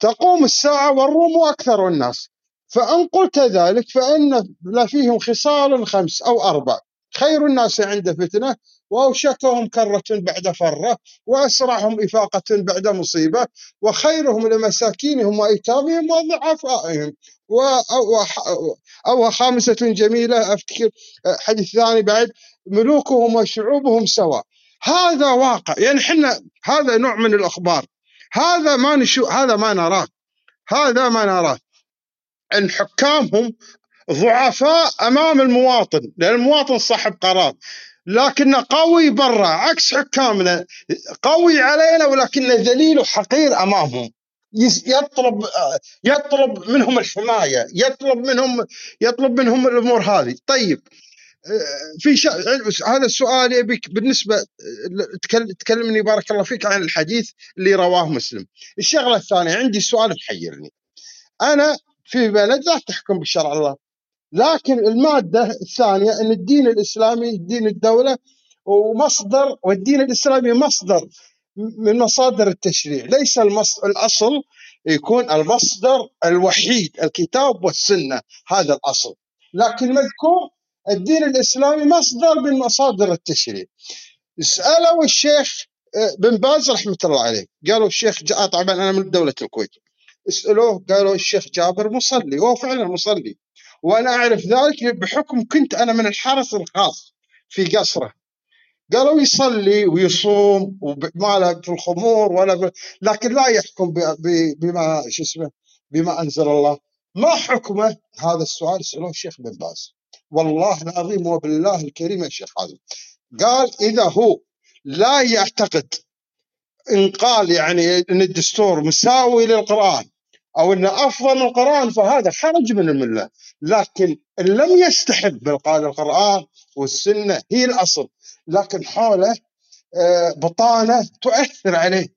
تقوم الساعة والروم أكثر الناس. فإن قلت ذلك فإن فيهم خصال خمس أو أربع. خير الناس عند فتنة وأوشكهم كرة بعد فرة وأسرعهم إفاقة بعد مصيبة وخيرهم لمساكينهم وأيتامهم وضعفائهم. أو, خامسة جميلة أفتكر حديث ثاني بعد ملوكهم وشعوبهم سواء. هذا واقع. يعني إحنا هذا نوع من الأخبار. هذا ما نشو هذا ما نراه. هذا ما نراه. ان حكامهم ضعفاء أمام المواطن لأن المواطن صاحب قرار. لكنه قوي برا عكس حكامنا. قوي علينا ولكنه ذليل وحقير أمامهم. يطلب يطلب منهم الحماية يطلب منهم يطلب منهم الأمور هذه. طيب في شيء هذا السؤال يبيك بالنسبة تكل- تكلمني بارك الله فيك عن الحديث اللي رواه مسلم. الشغلة الثانية عندي سؤال محيرني. أنا في بلد لا تحكم بشرع الله. لكن المادة الثانية إن الدين الإسلامي دين الدولة ومصدر والدين الإسلامي مصدر من مصادر التشريع. ليس. الأصل يكون المصدر الوحيد الكتاب والسنة هذا الأصل. لكن مذكور الدين الإسلامي مصدر من مصادر التشريع. سألوا الشيخ آه، بن باز رحمة الله عليه. قالوا الشيخ طبعا أنا من دولة الكويت. اسالوه قالوا الشيخ جابر مصلي وهو فعلا مصلي. وأنا أعرف ذلك بحكم كنت أنا من الحرس الخاص في قصره. قالوا يصلي ويصوم وما له في الخمور ولا ب... لكن لا يحكم. بما شو اسمه بما أنزل الله. ما حكمه؟ هذا السؤال اسالوه الشيخ بن باز. والله العظيم وبالله الكريم يا شيخ حازم قال إذا هو لا يعتقد ان قال يعني إن الدستور مساوي للقرآن أو إنه أفضل من القرآن فهذا خرج من الملة. لكن إن لم يستحب بل قال القرآن والسنة هي الأصل. لكن حوله آه، بطانة تؤثر عليه.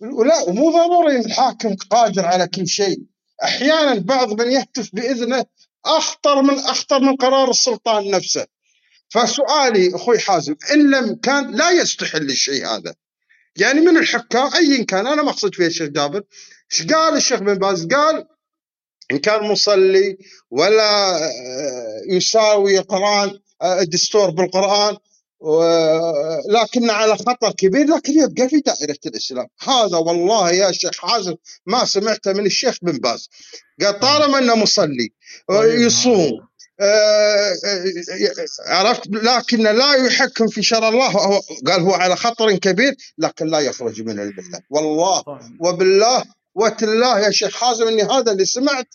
ولا ومو ضروري الحاكم قادر على كل شيء. أحيانا بعض من يهتف بإذنه أخطر من أخطر من قرار السلطان نفسه. فسؤالي أخوي حازم إن لم كان لا يستحل الشيء هذا. يعني من الحكام ايا كان أنا ما أقصد فيه الشيخ جابر إيش قال الشيخ بن باز قال إن كان مصلي ولا آه، يساوي القران آه، الدستور بالقرآن لكن على خطر كبير لكن يبقى في دائرة الإسلام. هذا والله يا شيخ حازم ما سمعته من الشيخ بن باز. قال طالما إنه مصلي طيب يصوم آه، آه، عرفت؟ لكن لا يحكم في شرع الله. هو قال هو على خطر كبير لكن لا يخرج من المله والله طيب. وبالله وتالله يا شيخ حازم إني هذا اللي سمعت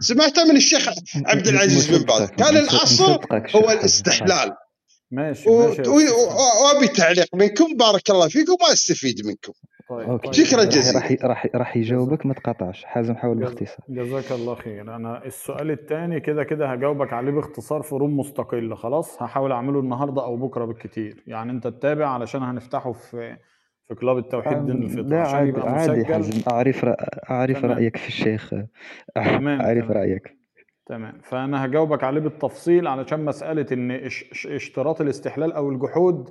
سمعته من الشيخ عبد العزيز بن باز. كان الأصل هو. الاستحلال. ماشي ماشي وأبي تعليق منكم بارك الله فيكم واستفيد منكم. طيب طيب. شكرا جزيلا. راح راح راح يجاوبك ما تقاطعش. حازم حاول باختصار. جزاك الله خير. أنا السؤال الثاني كده كده هجاوبك عليه باختصار في روم مستقل. خلاص هحاول أعمله النهارده أو بكرة بالكتير. يعني أنت تتابع علشان هنفتحه في في كلاب التوحيد دين الفطر لا عادي عادي حازم أعرف رأ... أعرف تمام. رأيك في الشيخ. تمام، أعرف تمام. رأيك. تمام. فأنا هجاوبك عليه بالتفصيل علشان مسألة إن اشتراط الاستحلال أو الجحود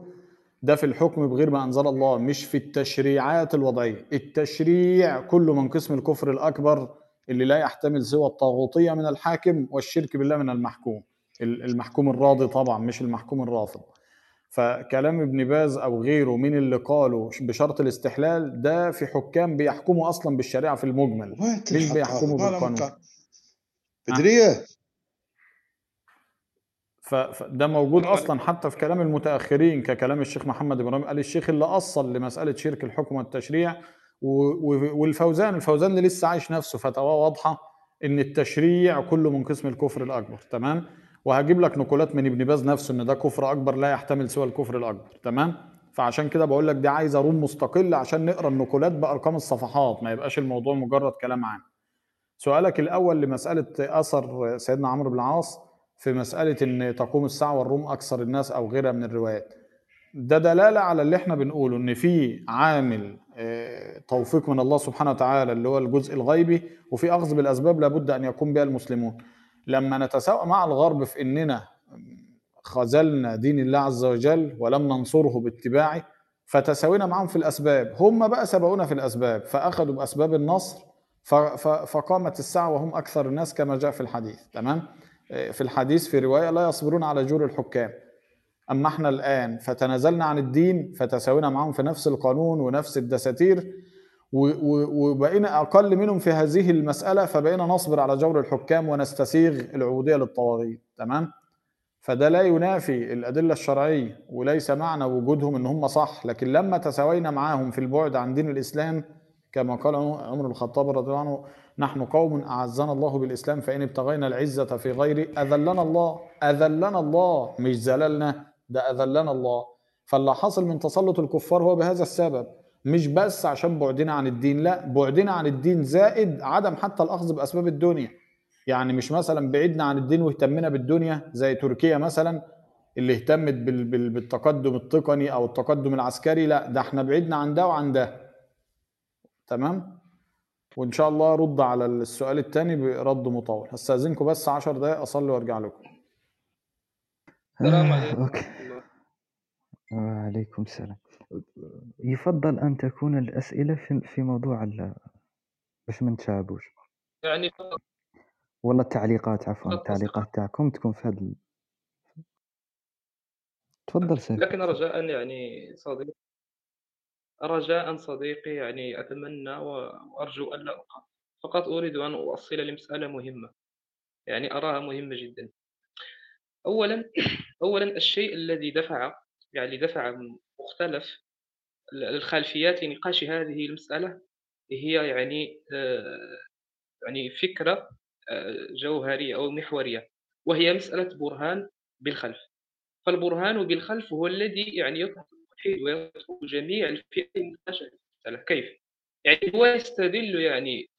ده في الحكم بغير ما أنزل الله مش في التشريعات الوضعية. التشريع كله من قسم الكفر الأكبر اللي لا يحتمل سوى الطاغوتية من الحاكم والشرك بالله من المحكوم. ال- المحكوم الراضي طبعا مش المحكوم الرافض. فكلام ابن باز أو غيره من اللي قالوا بشرط الاستحلال ده في حكام بيحكموا أصلا بالشريعة في المجمل. مش بيحكموا بالقانون؟ مكان. بدرية. فده موجود أصلا حتى في كلام المتأخرين ككلام الشيخ محمد إبراهيم. قال الشيخ اللي أصل لمسألة شرك الحكم والتشريع والفوزان. الفوزان اللي لسه عايش نفسه فتواه واضحة إن التشريع كله من قسم الكفر الأكبر. تمام؟ وهجيب لك نقولات من ابن باز نفسه إن ده كفر أكبر لا يحتمل سوى الكفر الأكبر تمام؟ فعشان كده بقول لك دي عايزة روم مستقل عشان نقرأ النقولات بأرقام الصفحات ما يبقاش الموضوع مجرد كلام عام. سؤالك الأول لمسألة أثر سيدنا عمرو بن العاص في مسألة إن تقوم الساعة والروم أكثر الناس أو غيرها من الروايات. ده دلالة على اللي إحنا بنقوله إن في عامل آه، توفيق من الله سبحانه وتعالى اللي هو الجزء الغيبي وفي أخذ بالأسباب لابد أن يقوم بها المسلمون. لما نتساوى مع الغرب في إننا خذلنا دين الله عز وجل ولم ننصره باتباعه فتساوينا معهم في الأسباب. هم بقى سبقونا في الأسباب فأخذوا بأسباب النصر فقامت الساعة وهم أكثر الناس كما جاء في الحديث. تمام؟ آه، في الحديث في رواية لا يصبرون على جور الحكام. أما إحنا الآن فتنازلنا عن الدين فتساوينا معهم في نفس القانون ونفس الدساتير وبقينا أقل منهم في هذه المسألة فبقينا نصبر على جور الحكام ونستسيغ العبودية للطواغيت تمام؟ فده لا ينافي الأدلة الشرعية وليس معنى وجودهم إن هم صح لكن لما تساوينا معاهم في البعد عن دين الإسلام كما قال عمر الخطاب رضي الله عنه نحن قوم أعزنا الله بالإسلام فإن ابتغينا العزة في غيره أذلنا الله أذلنا الله مش ذللنا ده أذلنا الله. فاللي حصل من تسلط الكفار هو بهذا السبب. مش بس عشان بعدنا عن الدين لا بعدنا عن الدين زائد عدم حتى الأخذ بأسباب الدنيا. يعني مش مثلا بعدنا عن الدين واهتمنا بالدنيا زي تركيا مثلا اللي اهتمت بال- بال- بالتقدم التقني أو التقدم العسكري لا ده إحنا بعدنا عن ده وعن ده. تمام؟ وإن شاء الله رد على السؤال الثاني برد مطول. هستأذنكم بس 10 دقائق أصلي وأرجع لكم. السلام آه، عليكم. ورحمة الله وعليكم السلام. يفضل أن تكون الأسئلة في في موضوع ال- باش ما نتشعبوش يعني ولا التعليقات عفوا التعليقات تاعكم تكون في هذا. تفضل سيف. لكن رجاء يعني صديقي رجاء صديقي يعني أتمنى وأرجو ألا أقع فقط أريد أن أوصل لمسألة مهمة. يعني أراها مهمة جدا. أولا أولا الشيء الذي دفع يعني دفع مختلف الخلفيات لنقاش هذه المسألة هي يعني آه، يعني فكرة آه، جوهرية أو محورية وهي مسألة برهان بالخلف. فالبرهان بالخلف هو الذي يعني يطرح ويطرح جميع الفئات المناقشة كيف؟ يعني هو يستدل يعني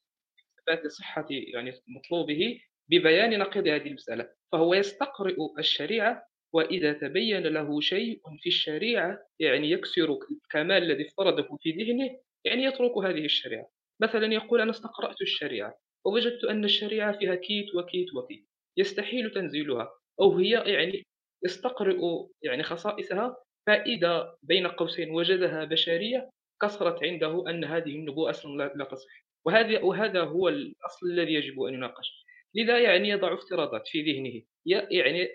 إثبات صحة يعني مطلوبه ببيان نقيض هذه المسألة. فهو يستقرئ الشريعة وإذا تبين له شيء في الشريعة يعني يكسر الكمال الذي افترضه في ذهنه يعني يترك هذه الشريعة. مثلا يقول أنا استقرأت الشريعة ووجدت أن الشريعة فيها كيت وكيت وكيت يستحيل تنزيلها أو هي يعني يستقرئ يعني خصائصها فإذا بين قوسين وجدها بشرية كسرت عنده أن هذه النبوءة أصلا لا تصح. وهذا وهذا هو الأصل الذي يجب أن يناقش. لذا يعني يضع افتراضات في ذهنه. يعني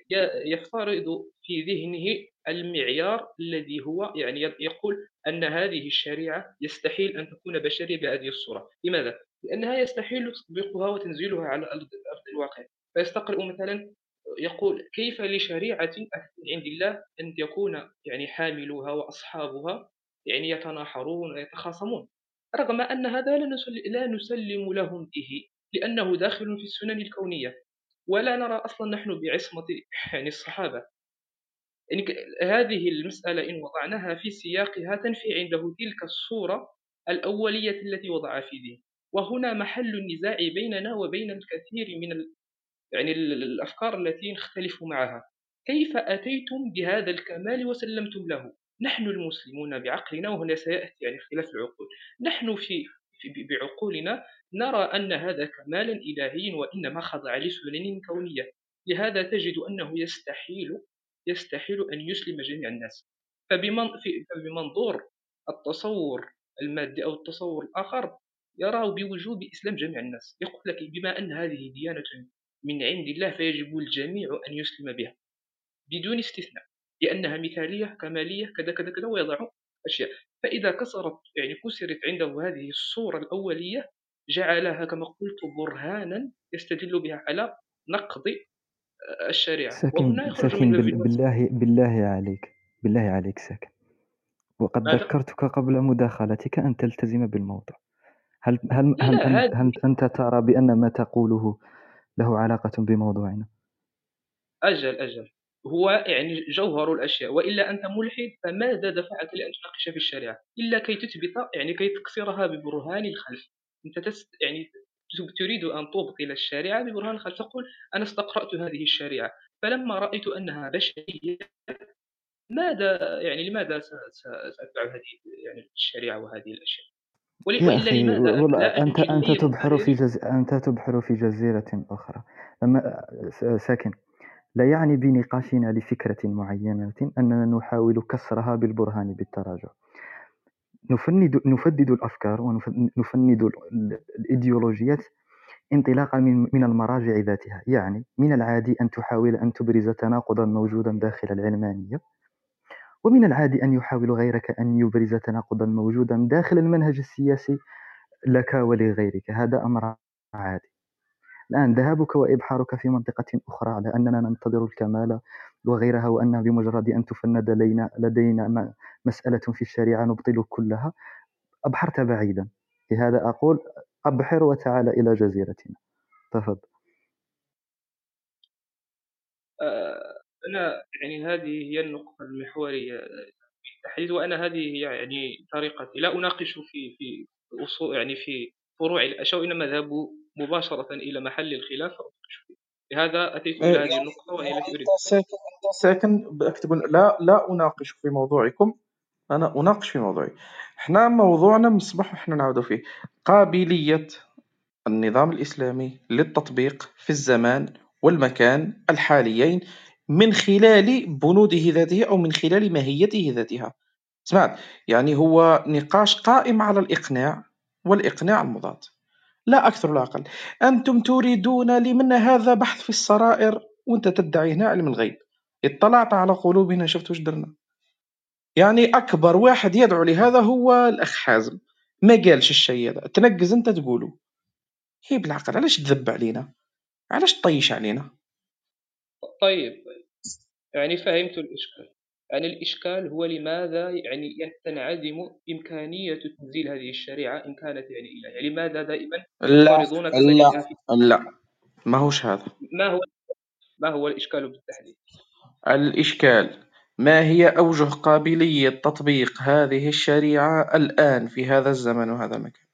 يفترض في ذهنه المعيار الذي هو يعني يقول أن هذه الشريعة يستحيل أن تكون بشرية بهذه الصورة. لماذا؟ لأنها يستحيل تطبيقها وتنزيلها على أرض الواقع. فيستقرئ مثلا يقول كيف لشريعة عند الله أن يكون يعني حاملها وأصحابها يعني يتناحرون ويتخاصمون؟ رغم أن هذا لا نسلم لهم به لأنه داخل في السنن الكونية. ولا نرى أصلا نحن بعصمة يعني الصحابة. يعني هذه المسألة إن وضعناها في سياقها تنفي عنده تلك الصورة الأولية التي وضع في ذهنه وهنا محل النزاع بيننا وبين الكثير من ال... يعني الأفكار التي نختلف معها. كيف أتيتم بهذا الكمال وسلمتم له؟ نحن المسلمون بعقلنا وهنا سيأتي يعني اختلاف العقول. نحن في بعقولنا نرى أن هذا كمال إلهي وإنما خضع لسنن كونية. لهذا تجد أنه يستحيل يستحيل أن يسلم جميع الناس. فبمنظور التصور المادي أو التصور الآخر يرى بوجوب إسلام جميع الناس. يقول لك بما أن هذه ديانة من عند الله فيجب الجميع أن يسلم بها. بدون استثناء. لأنها مثالية كمالية كذا كذا كذا ويضع أشياء. فإذا كسرت يعني كسرت عنده هذه الصورة الأولية جعلها كما قلت برهانا يستدل بها على نقض الشريعة. ساكن ساكن بالله بالله عليك بالله عليك ساكن. وقد ذكرتك قبل مداخلتك أن تلتزم بالموضوع. هل هل هل, هل, هل أنت ترى بأن ما تقوله له علاقة بموضوعنا؟ أجل أجل. هو يعني جوهر الأشياء وإلا أنت ملحد فماذا دفعك لأن تناقش في الشريعة؟ إلا كي تثبت يعني كي تكسرها ببرهان الخلف أنت تست يعني تريد أن تبطل الشريعة ببرهان الخلف تقول أنا استقرأت هذه الشريعة. فلما رأيت أنها بشرية ماذا يعني لماذا ساتبع هذه يعني الشريعة وهذه الأشياء؟ يا أخي لماذا أنت أنت تبحر في جز... أنت تبحر في جزيرة أخرى. لما ساكن. لا يعني بنقاشنا لفكرة معينة أننا نحاول كسرها بالبرهان بالتراجع. نفند نفدد الأفكار ونفند الإيديولوجيات انطلاقا من من المراجع ذاتها. يعني من العادي أن تحاول أن تبرز تناقضا موجودا داخل العلمانية ومن العادي أن يحاول غيرك أن يبرز تناقضا موجودا داخل المنهج السياسي لك ولغيرك. هذا أمر عادي. الآن ذهابك وإبحارك في منطقة أخرى على أننا ننتظر الكمال وغيرها وأن بمجرد أن تفند لدينا, لدينا مسألة في الشريعة نبطل كلها. أبحرت بعيدا. لهذا أقول أبحر وتعال إلى جزيرتنا. تفضل. آه، أنا يعني هذه هي النقطة المحورية. في التحديث وأنا هذه هي يعني طريقتي. لا أناقش في في أصول يعني في فروع الأشياء وإنما أذهب مباشرة إلى محل الخلاف لهذا أتيت إلى هذه النقطة وهي التي أريد. ساكن ساكن أكتب لا لا أناقش في موضوعكم. أنا أناقش في موضوعي. إحنا موضوعنا مصبح إحنا نعود فيه. قابلية النظام الإسلامي للتطبيق في الزمان والمكان الحاليين من خلال بنوده ذاته أو من خلال ماهيته ذاتها. سمعت يعني هو نقاش قائم على الإقناع والإقناع المضاد. لا أكثر ولا أقل. أنتم تريدون لمن هذا بحث في السرائر وأنت تدعي هنا علم الغيب. اطلعت على قلوبنا شفت وش درنا. يعني أكبر واحد يدعو لهذا هو الأخ حازم. ما قالش الشيء هذا. تنقز أنت تقوله. هي بالعقل علاش تذب علينا؟ علاش تطيش علينا؟ طيب يعني فهمت الإشكال. يعني الإشكال هو لماذا يعني تنعدم إمكانية تنزيل هذه الشريعة إن كانت يعني يعني لماذا دائما لا لا, لا ما هوش هذا ما هو ما هو الإشكال بالتحديد؟ الإشكال ما هي أوجه قابلية تطبيق هذه الشريعة الآن في هذا الزمن وهذا المكان؟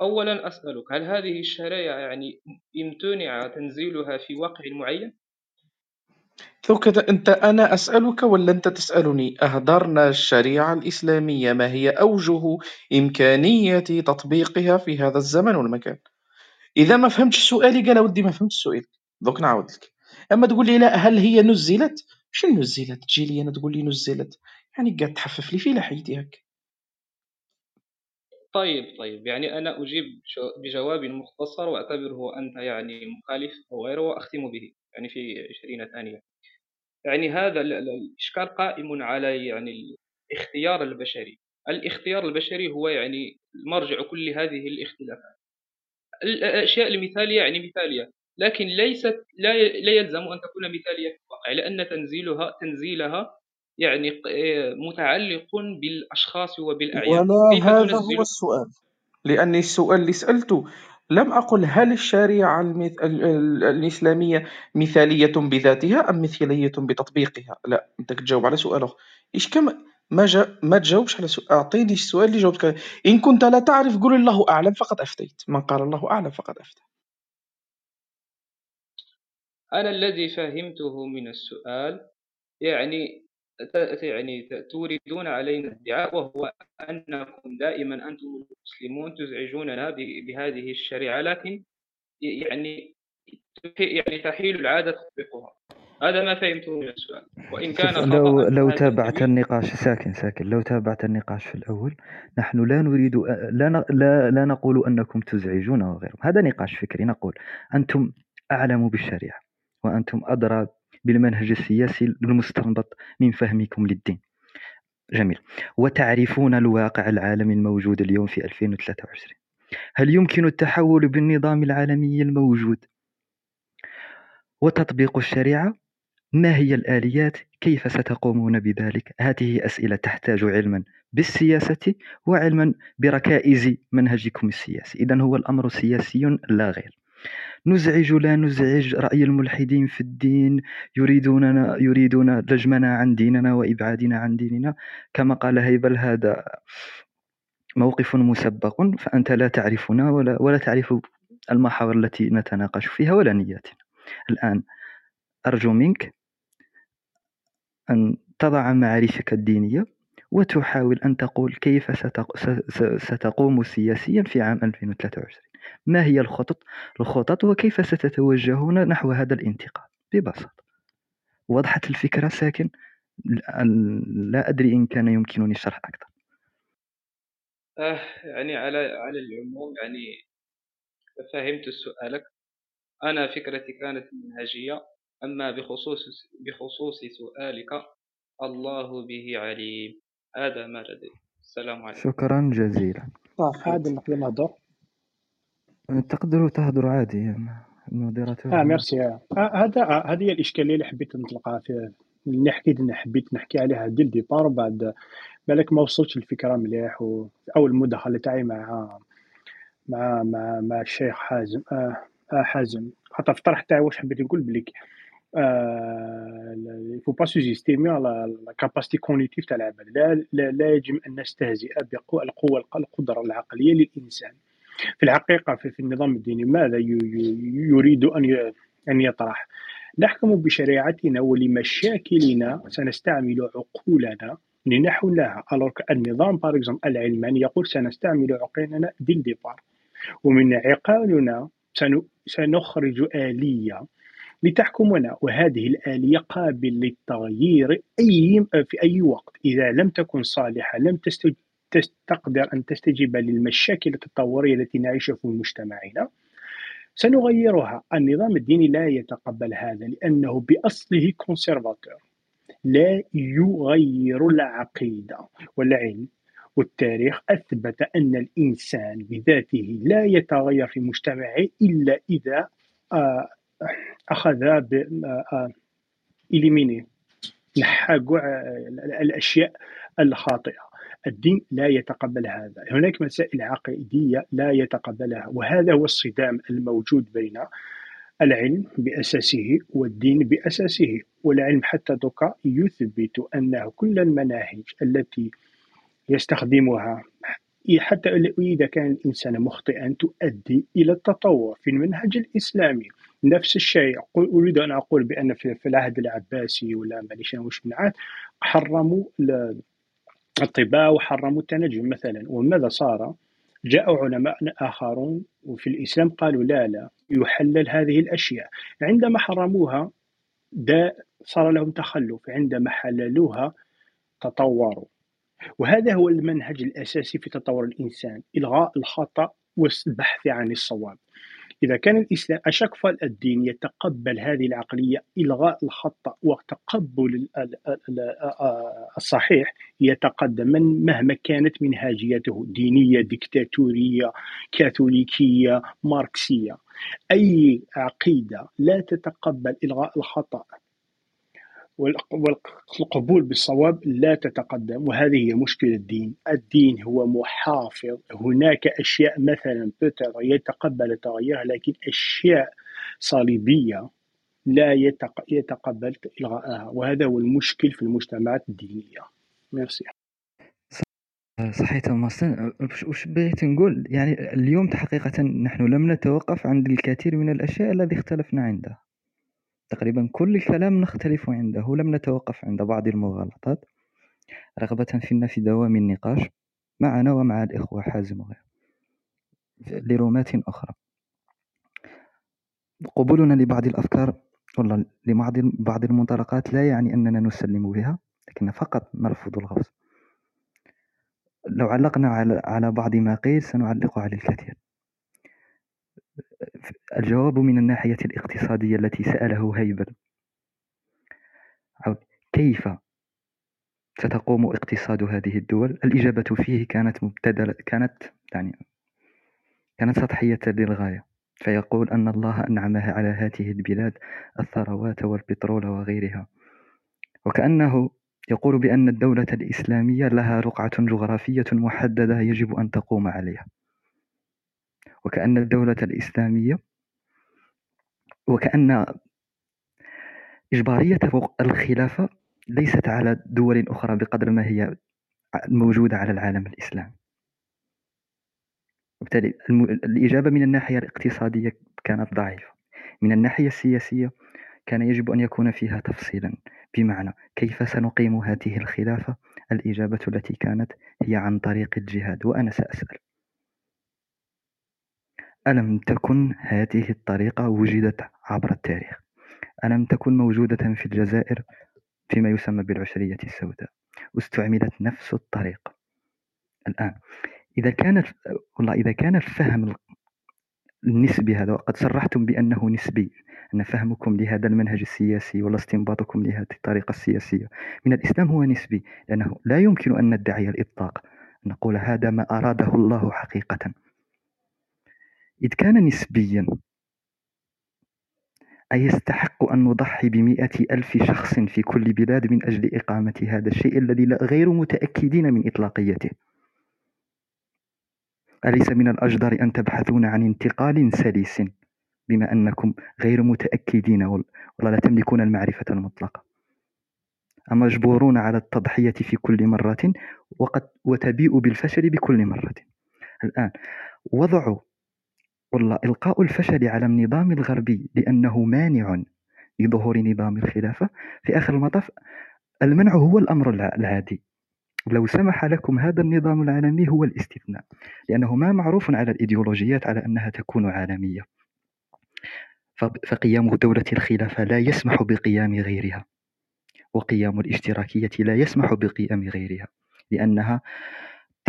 أولا أسألك هل هذه الشرائع يعني امتنع تنزيلها في واقع معين؟ ثم كذا أنت أنا أسألك ولا أنت تسألني؟ أهدرنا الشريعة الإسلامية ما هي أوجه إمكانية تطبيقها في هذا الزمن والمكان؟ إذا ما فهمتش سؤالي قال ودي ما فهمتش سؤالك دوك نعاود لك. أما تقول لي لا هل هي نزلت؟ شنو نزلت؟ تجي لي أنا تقول لي نزلت. يعني قاعد تحفف لي في لحيتي هك طيب طيب. يعني أنا أجيب جو- بجواب مختصر وأعتبره أنت يعني مخالف أو غيره وأختم به. يعني في 20 ثانية. يعني هذا ال- ال- الإشكال قائم على يعني الاختيار البشري. الاختيار البشري هو يعني مرجع كل هذه الاختلافات. الأشياء المثالية يعني مثالية لكن ليست لا لا يلزم أن تكون مثالية في الواقع لأن تنزيلها تنزيلها يعني آه، متعلق ولا كيف هذا هو السؤال لأني السؤال اللي سألته لم أقل هل الشريعة. الإسلامية مثالية بذاتها أم مثالية بتطبيقها لا أنت تجاوب على سؤال آخر إيش كم ما جا... ما تجاوبش على سؤال أعطيني السؤال اللي جاوبتك. إن كنت لا تعرف قل الله أعلم فقد أفتيت من قال الله أعلم فقد أفتى أنا الذي فهمته من السؤال يعني يعني توردون علينا ادعاء وهو أنكم دائما أنتم المسلمون تزعجوننا بهذه الشريعة لكن يعني يعني تحيل العادة تطبيقها. هذا ما فهمته من السؤال. وإن كان لو لو تابعت النقاش ساكن ساكن. لو تابعت النقاش في الأول نحن لا نريد لا لا, لا نقول أنكم تزعجون وغيرهم. هذا نقاش فكري. نقول أنتم أعلم بالشريعة وأنتم أدرى بالمنهج السياسي المستنبط من فهمكم للدين. جميل. وتعرفون الواقع العالمي الموجود اليوم في 2023 هل يمكن التحول بالنظام العالمي الموجود؟ وتطبيق الشريعة؟ ما هي الآليات؟ كيف ستقومون بذلك؟ هذه أسئلة تحتاج علما بالسياسة وعلما بركائز منهجكم السياسي. إذا هو الأمر سياسي لا غير. نزعج لا نزعج رأي الملحدين في الدين يريدوننا يريدون لجمنا عن ديننا وإبعادنا عن ديننا. كما قال هيبل هذا موقف مسبق فأنت لا تعرفنا ولا, ولا تعرف المحاور التي نتناقش فيها ولا نياتنا. الآن أرجو منك أن تضع معارفك الدينية وتحاول أن تقول كيف ستقوم سياسيا في عام 2023 ما هي الخطط؟ الخطط وكيف ستتوجهون نحو هذا الانتقال؟ ببساطة وضحت الفكرة ساكن لا أدري إن كان يمكنني الشرح أكثر. آه يعني على على العموم يعني فهمت سؤالك. أنا فكرتي كانت منهجية أما بخصوص بخصوص سؤالك الله به عليم. هذا ما لدي. السلام عليكم. شكرا جزيلا. صح عادل نقدر نهضر تقدروا تهضروا عادي يا ال modérateur آه ميرسي. آه هذا آه هذه هي الإشكالية اللي حبيت نطلقها في اللي حكيت إن حبيت نحكي عليها ديال ال départ وبعد بالك ما وصلتش الفكرة مليح و... أو المداخله تاعي مع مع مع مع الشيخ حازم آه آه حازم. خاطر في الطرح تاعي واش حبيت نقول بليك آه faut pas sous-estimer على ال capacité cognitive تاع العباد لا, لا, لا يجب أن نستهزئ بالقوه القدرة العقلية للإنسان. في الحقيقة في, النظام الديني ماذا يريد ي- أن يطرح؟ نحكم بشريعتنا ولمشاكلنا سنستعمل عقولنا لنحلها. Alors que النظام بار العلماني يقول سنستعمل عقولنا دي ومن عقالنا سن- سنخرج آلية لتحكمنا. وهذه الآلية قابل للتغيير أي في أي وقت. إذا لم تكن صالحة لم تستج تس- تقدر أن تستجيب للمشاكل التطورية التي نعيشها في مجتمعنا. سنغيرها. النظام الديني لا يتقبل هذا لأنه بأصله conservateur لا يغير العقيدة والعلم. والتاريخ أثبت أن الإنسان بذاته لا يتغير في مجتمعه إلا إذا آه، أخذ ب آه، آه، إليميني الأشياء الخاطئة. الدين لا يتقبل هذا. هناك مسائل عقائديه لا يتقبلها وهذا هو الصدام الموجود بين العلم بأساسه والدين بأساسه. والعلم حتى دوكا يثبت أن كل المناهج التي يستخدمها حتى إذا كان الإنسان مخطئا تؤدي إلى التطور في المنهج الإسلامي. نفس الشيء أريد أن أقول بأن في العهد العباسي ولا ماليش واش من عهد حرموا الطباعة وحرموا التنجم مثلا. وماذا صار؟ جاء علماء آخرون وفي الإسلام قالوا لا لا يحلل هذه الأشياء. عندما حرموها ده صار لهم تخلف. عندما حللوها تطوروا. وهذا هو المنهج الأساسي في تطور الإنسان إلغاء الخطأ والبحث عن الصواب. إذا كان الإسلام أشك فالدين يتقبل هذه العقلية إلغاء الخطأ وتقبل الصحيح يتقدم مهما كانت منهاجيته دينية ديكتاتورية كاثوليكية ماركسية. أي عقيدة لا تتقبل إلغاء الخطأ والقبول بالصواب لا تتقدم وهذه هي مشكلة الدين. الدين هو محافظ. هناك أشياء مثلا يتقبل تغيرها لكن أشياء صليبية لا يتقبل إلغاءها. وهذا هو المشكل في المجتمعات الدينية. ميرسي. صحيح ماستن وش بغيت نقول؟ يعني اليوم حقيقة نحن لم نتوقف عند الكثير من الأشياء الذي اختلفنا عندها تقريبا كل الكلام نختلف عنده لم نتوقف عند بعض المغالطات. رغبة فينا في دوام النقاش معنا ومع الإخوة حازم وغيره. لرومات أخرى. قبولنا لبعض الأفكار والله لبعض بعض المنطلقات لا يعني أننا نسلم بها لكن فقط نرفض الغوص. لو علقنا على على بعض ما قيل سنعلق على الكثير. الجواب من الناحية الاقتصادية التي سأله هيبل كيف ستقوم اقتصاد هذه الدول؟ الإجابة فيه كانت مبتدلة كانت يعني كانت سطحية للغاية. فيقول أن الله أنعمها على هذه البلاد الثروات والبترول وغيرها. وكأنه يقول بأن الدولة الإسلامية لها رقعة جغرافية محددة يجب أن تقوم عليها. وكأن الدولة الإسلامية وكأن إجبارية الخلافة ليست على دول أخرى بقدر ما هي موجودة على العالم الإسلامي. وبالتالي الإجابة من الناحية الاقتصادية كانت ضعيفة. من الناحية السياسية كان يجب أن يكون فيها تفصيلا. بمعنى كيف سنقيم هذه الخلافة؟ الإجابة التي كانت هي عن طريق الجهاد. وأنا سأسأل ألم تكن هذه الطريقة وجدت عبر التاريخ؟ ألم تكن موجودة في الجزائر فيما يسمى بالعشرية السوداء؟ واستعملت نفس الطريقة. الآن إذا كان والله إذا كان الفهم النسبي هذا وقد صرحتم بأنه نسبي أن فهمكم لهذا المنهج السياسي ولا استنباطكم لهذه الطريقة السياسية. من الإسلام هو نسبي لأنه لا يمكن أن ندعي الإطلاق نقول هذا ما أراده الله حقيقة. إذ كان نسبيا أيستحق أن نضحي بمئة ألف شخص في كل بلاد من أجل إقامة هذا الشيء الذي غير متأكدين من إطلاقيته. أليس من الأجدر أن تبحثون عن انتقال سلس بما أنكم غير متأكدين ولا لا تملكون المعرفة المطلقة؟ أمجبورون على التضحية في كل مرة وقد وتبيء بالفشل بكل مرة؟ الآن وضع والله إلقاء الفشل على النظام الغربي لأنه مانع لظهور نظام الخلافة في آخر المطاف المنع هو الأمر العادي. لو سمح لكم هذا النظام العالمي هو الاستثناء لأنه ما معروف على الإيديولوجيات على أنها تكون عالمية. فقيام دولة الخلافة لا يسمح بقيام غيرها وقيام الاشتراكية لا يسمح بقيام غيرها لأنها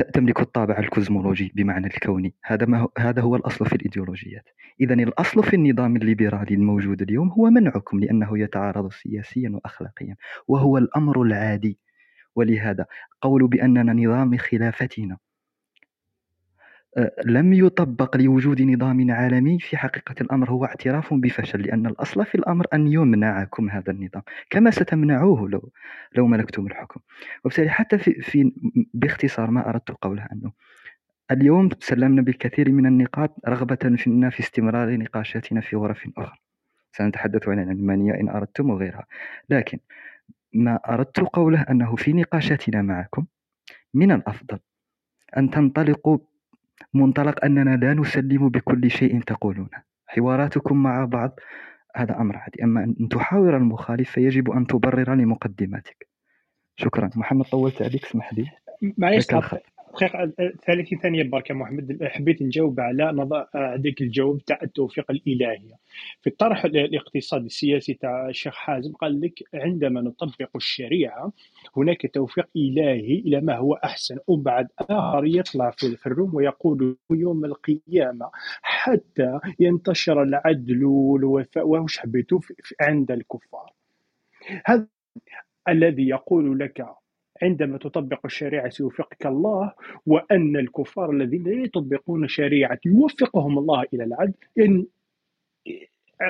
تملك الطابع الكوزمولوجي بمعنى الكوني. هذا ما هو هذا هو الأصل في الإيديولوجيات. إذا الأصل في النظام الليبرالي الموجود اليوم هو منعكم لأنه يتعارض سياسيا وأخلاقيا وهو الأمر العادي. ولهذا قول بأننا نظام خلافتنا. لم يطبق لوجود نظام عالمي في حقيقة الأمر هو اعتراف بفشل لأن الأصل في الأمر أن يمنعكم هذا النظام كما ستمنعوه لو لو ملكتم الحكم. وبالتالي حتى في, في باختصار ما أردت قوله أنه اليوم سلمنا بالكثير من النقاط رغبة فينا في استمرار نقاشاتنا في غرف أخرى. سنتحدث عن العلمانية إن أردتم وغيرها. لكن ما أردت قوله أنه في نقاشاتنا معكم من الأفضل أن تنطلقوا منطلق أننا لا نسلم بكل شيء تقولونه حواراتكم مع بعض هذا أمر عادي. أما أن تحاور المخالف فيجب أن تبرر لمقدماتك. شكرا. محمد طولت عليك اسمح لي. معليش دقيقة 30 ثانية برك محمد. حبيت نجاوب على نظ... هذيك الجواب تاع التوفيق الإلهي. في الطرح الاقتصادي السياسي تاع الشيخ حازم قال لك عندما نطبق الشريعة هناك توفيق إلهي إلى ما هو أحسن وبعد آخر يطلع في الروم ويقول يوم القيامة حتى ينتشر العدل والوفاء. وش حبيتوا عند الكفار. هذا الذي يقول لك عندما تطبق الشريعة سيوفقك الله وأن الكفار الذين لا يطبقون الشريعة يوفقهم الله إلى العدل إن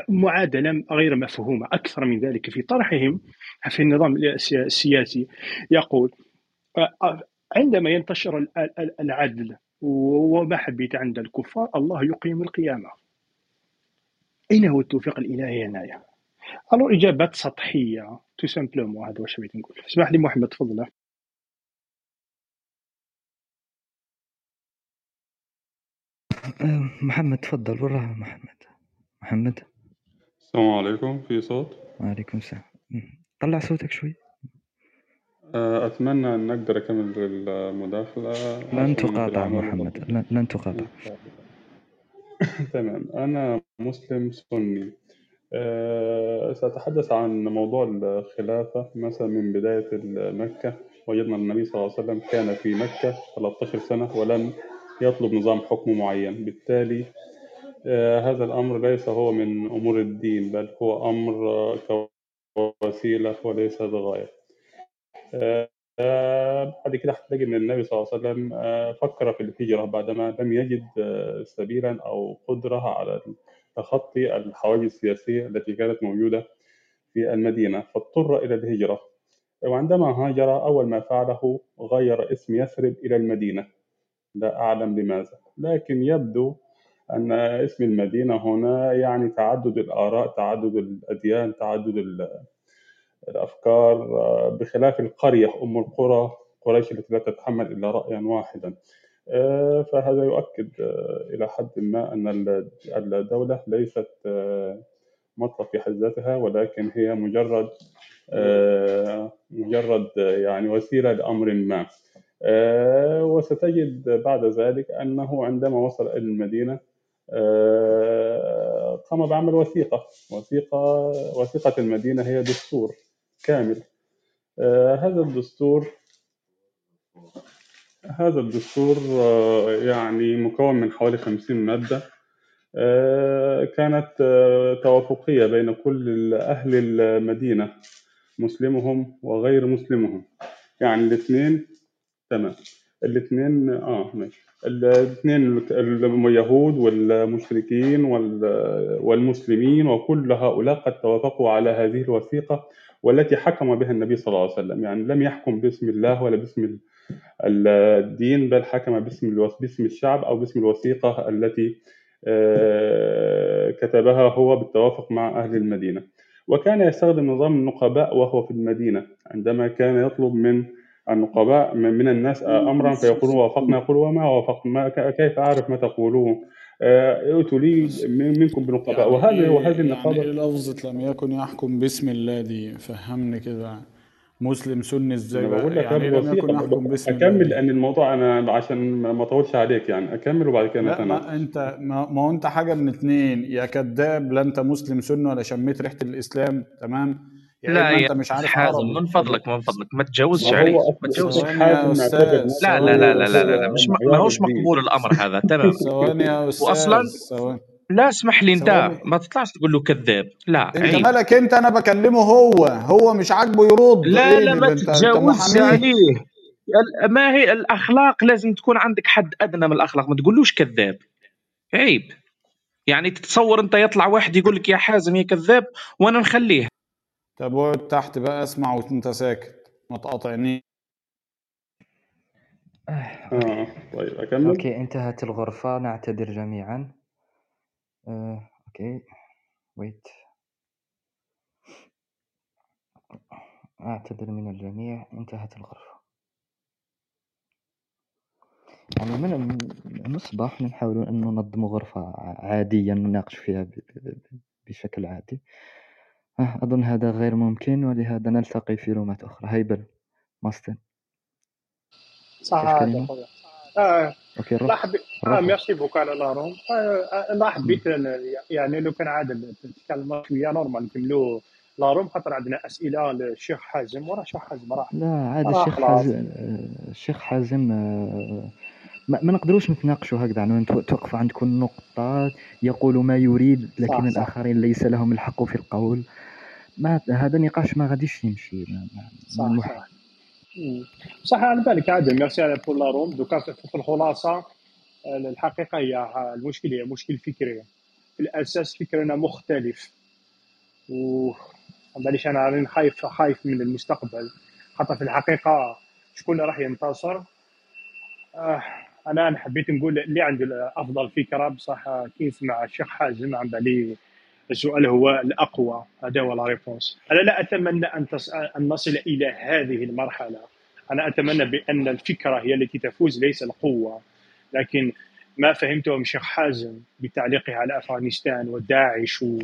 معادلة غير مفهومة. أكثر من ذلك في طرحهم في النظام السيا- السياسي يقول عندما ينتشر ال- ال- العدل وما حبيت عند الكفار الله يقيم القيامة. أين هو التوفيق الإلهي هنايا؟ alors إجابات سطحية. tout simplement هذا واش بغيت نقول. اسمح لي محمد تفضل. آه، محمد تفضل. وراه محمد؟ محمد؟ السلام عليكم. في صوت؟ وعليكم السلام. مم. طلع صوتك شوي. آه، أتمنى أن أقدر أكمل المداخلة لن عشان تقاطع بالعمل محمد. لن, لن تقاطع. (laughs) تمام. أنا مسلم سني. آه، سأتحدث عن موضوع الخلافة. مثلا من بداية مكة وجدنا النبي صلى الله عليه وسلم كان في مكة 13 سنة ولم يطلب نظام حكم معين. بالتالي آه، هذا الأمر ليس هو من أمور الدين بل هو أمر آه، كوسيلة وليس بغاية آه، بعد كده هتلاقي إن النبي صلى الله عليه وسلم فكر في الهجرة بعدما لم يجد سبيلا أو قدرة على تخطي الحواجز السياسية التي كانت موجودة في المدينة. فاضطر إلى الهجرة. وعندما هاجر أول ما فعله غير اسم يثرب إلى المدينة. لا أعلم لماذا لكن يبدو أن اسم المدينة هنا يعني تعدد الآراء تعدد الأديان تعدد ال- الأفكار آه، بخلاف القرية أم القرى قريش التي لا تتحمل إلا رأيا واحدا. آه، فهذا يؤكد آه، إلى حد ما أن ال- الدولة ليست مطلب في حد ذاتها ولكن هي مجرد مجرد يعني وسيلة لأمر ما. وستجد بعد ذلك أنه عندما وصل إلى المدينة آه، قام بعمل وثيقة. وثيقة وثيقة المدينة هي دستور كامل. آه، هذا الدستور هذا الدستور آه، يعني مكون من حوالي 50 مادة. آه، كانت آه، توافقية بين كل أهل المدينة مسلمهم وغير مسلمهم. يعني الاثنين تمام. الاثنين آه ماشي. الاثنين اليهود والمشركين وال- والمسلمين وكل هؤلاء قد توافقوا على هذه الوثيقة والتي حكم بها النبي صلى الله عليه وسلم. يعني لم يحكم باسم الله ولا باسم ال- الدين بل حكم باسم باسم الشعب أو باسم الوثيقة التي آه، كتبها هو بالتوافق مع أهل المدينة. وكان يستخدم نظام النقباء وهو في المدينة عندما كان يطلب من النقباء من الناس أمرا فيقولون وافقنا يقول وما وافقنا كيف أعرف ما تقولون آه، ائتوا لي من- منكم بنقباء يعني وهذه وهذه يعني النقابة إيه لفظة لم يكن يحكم باسم الله دي فهمني كده مسلم سني إزاي بقول لك يعني لم يكن يحكم باسم دي لأن الموضوع أنا عشان ما أطولش عليك يعني. أكمل وبعد كده لا ما انت ما, ما هو أنت حاجة من اتنين. يا كذاب لا أنت مسلم سني ولا شميت ريحة الإسلام تمام؟ يا لا أنت مش عارف حازم من فضلك من فضلك. ما تجوزش ما عليه ما معتبر لا لا لا لا لا لا, مش ما هوش مقبول الأمر هذا. تمام. ثواني يا واصلا أستاذ ثواني. لا اسمح لي انت. ما تطلعش تقول له كذاب. لا أنت عيب. مالك أنت؟ أنا بكلمه هو. هو مش عاجبه يرد. لا لا دي ما تتجاوزش عليه ما هي الأخلاق لازم تكون عندك حد أدنى من الأخلاق. ما تقولوش كذاب. عيب. يعني تتصور أنت يطلع واحد يقول لك يا حازم يا كذاب وأنا نخليه. طب اقعد تحت بقى اسمع وانت ساكت ما تقاطعنيش. آه، OK. آه طيب أكمل. OK انتهت الغرفة نعتذر جميعا. آه، OK. ويت أعتذر من الجميع. انتهت الغرفة. يعني من من الصباح نحاولوا أن ننظموا غرفة عادية نناقش فيها بشكل عادي. آه، أظن هذا غير ممكن ولهذا نلتقي في رومات أخرى. هيبل ماستن. صح آه OK لا روح. آه روح merci beaucoup على la room. آه آه، لا. حبيت يعني لو كان عادل تتكلم شوية normal نكملوا la room خاطر عندنا أسئلة للشيخ حازم وراه الشيخ حازم راح. لا عاد الشيخ حازم الشيخ حازم آه، ما, ما نقدروش نتناقشوا هكذا عنه توقف عند كل نقطة يقول ما يريد لكن صح صح. الآخرين ليس لهم الحق في القول. ما هذا نقاش ما غاديش يمشي. صح صح. صح على بالك عادل ميرسي على pour la room donc في الخلاصة آه، الحقيقة هي المشكل هي مشكل فكري. في الأساس فكرنا مختلف. و معليش أنا راني خايف خايف من المستقبل. خاطر في الحقيقة شكون اللي راح ينتصر؟ آه أنا حبيت نقول اللي عنده افضل فكرة بصح كي يسمع الشيخ حازم عن بالي السؤال هو الأقوى. هذا هو la réponse أنا لا أتمنى أن تص... أن نصل إلى هذه المرحلة. أنا أتمنى بأن الفكرة هي التي تفوز ليس القوة. لكن ما فهمته من الشيخ حازم بتعليقه على أفغانستان وداعش و...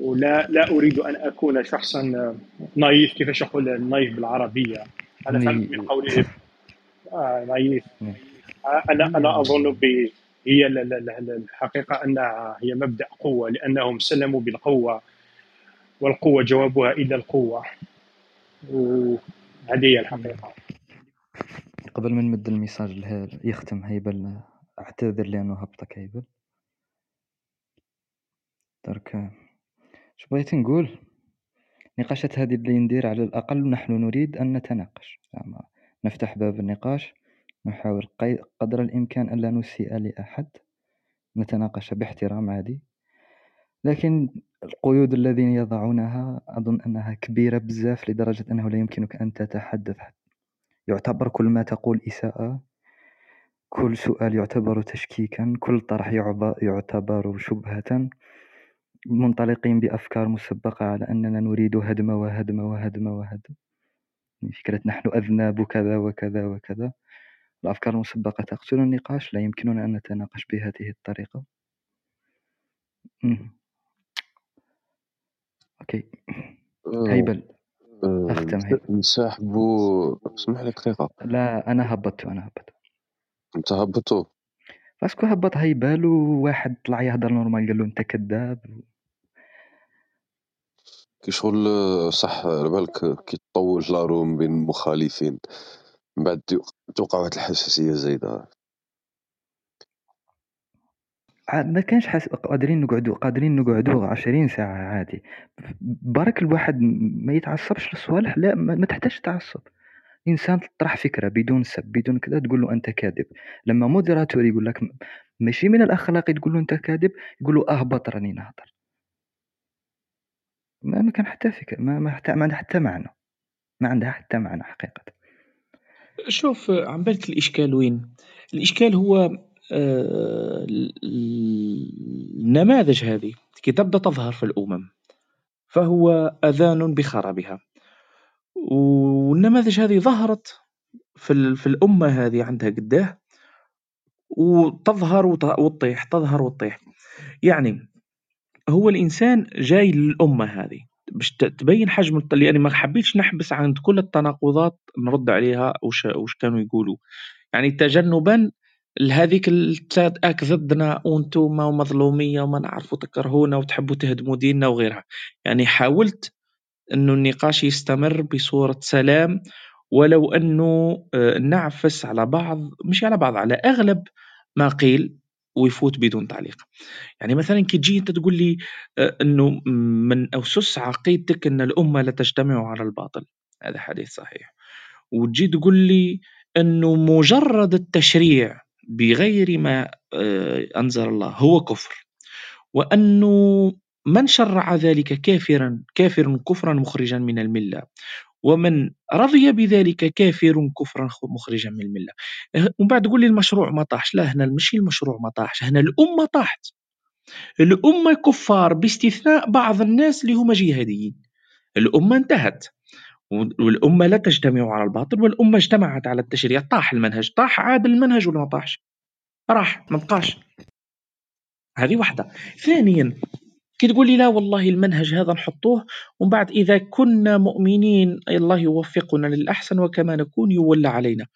ولا لا أريد أن أكون شخصا naïf كيفاش أقول naïf بالعربية؟ أنا فهمت من قوله آه naïf. ني أنا أنا أظن ب هي ال- ال- ال- الحقيقة أنها هي مبدأ قوة لأنهم سلموا بالقوة والقوة جوابها الا القوة. وهذه هي الحقيقة. قبل ما نمد ال message يختم هيبل أعتذر لأنه هبطك هيبل درك. اش بغيت نقول؟ نقاشات هذه اللي ندير على الأقل نحن نريد أن نتناقش. نفتح باب النقاش. نحاول قدر الإمكان الا نسيء لأحد نتناقش باحترام عادي. لكن القيود الذين يضعونها أظن أنها كبيرة بزاف لدرجة أنه لا يمكنك أن تتحدث يعتبر كل ما تقول إساءة كل سؤال يعتبر تشكيكا كل طرح يعتبر شبهة. منطلقين بأفكار مسبقة على أننا نريد هدم وهدم وهدم وهدم. فكرة نحن أذناب كذا وكذا وكذا. الأفكار المسبقة تقتل النقاش لا يمكننا أن نتناقش بهذه الطريقة. مم. OK. هيبل أختم هيبل نسحبوا اسمح لي دقيقة. لا أنا هبطت أنا هبطت. أنت هبطوا parce que هبط هيبال وواحد طلع يهضر normal قال له أنت كذاب. كي شغل صح على بالك كي تطول la room بين المخالفين من بعد توقع واحد الحساسية زايدة. ع- ما كانش حاس... قادرين نقعدوا قادرين نقعدوا 20 ساعة عادي. برك الواحد ما يتعصبش للصوالح لا ما, ما تحتاجش تعصب. إنسان تطرح فكرة بدون سب بدون كذا تقول له أنت كاذب. لما modérateur يقول لك ماشي من الأخلاق تقول له أنت كاذب يقول له اهبط راني نهضر. ما, ما كان حتى فكرة ما, ما, حتى ما عندها حتى معنى. ما عندها حتى معنى حقيقة. شوف عم بالك الإشكال وين؟ الإشكال هو آه، ال- ال- النماذج هذه كي تبدأ تظهر في الأمم فهو أذان بخرابها. والنماذج هذه ظهرت في, في الأمة هذه عندها قداه وتظهر وت- وتطيح تظهر وتطيح. يعني هو الإنسان جاي للأمة هذه. باش تبين حجم الت- لأني ما حبيتش نحبس عند كل التناقضات نرد عليها وش, وش كانوا يقولوا. يعني تجنبا لهذيك الثلاث أك ضدنا وأنتم ومظلومية وما نعرفوا تكرهونا وتحبوا تهدموا ديننا وغيرها. يعني حاولت إنه النقاش يستمر بصورة سلام ولو إنه آه، نعفس على بعض مش على بعض على أغلب ما قيل ويفوت بدون تعليق. يعني مثلا كي تجي أنت تقول لي آه، إنه من اسس عقيدتك إن الأمة لا تجتمع على الباطل. هذا حديث صحيح. وتجي تقول لي إنه مجرد التشريع بغير ما آه، أنزل الله هو كفر. وأنه من شرع ذلك كافرا كافر كفرا مخرجا من الملة. ومن رضي بذلك كافر كفرا مخرجا من الملة. أه، ومن بعد تقول لي المشروع ما طاحش. لا هنا ماشي المشروع ما طاحش. هنا الأمة طاحت. الأمة كفار باستثناء بعض الناس اللي هما جهاديين الأمة انتهت. والأمة لا تجتمع على الباطل والأمة اجتمعت على التشريع. طاح المنهج. طاح عاد المنهج ولا ما طاحش؟ راح ما بقاش. هذه واحدة. ثانيا كي تقول لي لا والله المنهج هذا نحطوه ومن بعد إذا كنا مؤمنين الله يوفقنا للأحسن وكما نكون يولى علينا.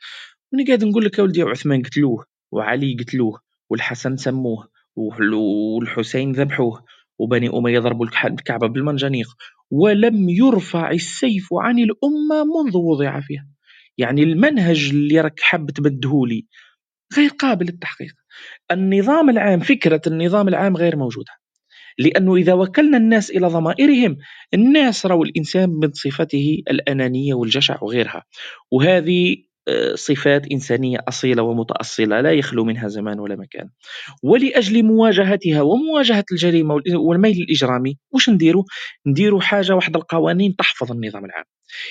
وني قاعد نقول لك يا ولدي عثمان قتلوه وعلي قتلوه والحسن سموه والحسين ذبحوه وبني أمية ضربوا الكعبة بالمنجنيق. ولم يرفع السيف عن الأمة منذ وضع فيها. يعني المنهج اللي راك حاب تبدهولي غير قابل للتحقيق. النظام العام فكرة النظام العام غير موجودة. لأنه إذا وكلنا الناس إلى ضمائرهم الناس رأوا الإنسان من صفته الأنانية والجشع وغيرها. وهذه آه، صفات إنسانية أصيلة ومتأصلة لا يخلو منها زمان ولا مكان. ولأجل مواجهتها ومواجهة الجريمة والميل الإجرامي وش نديرو؟ نديرو حاجة واحدة القوانين تحفظ النظام العام.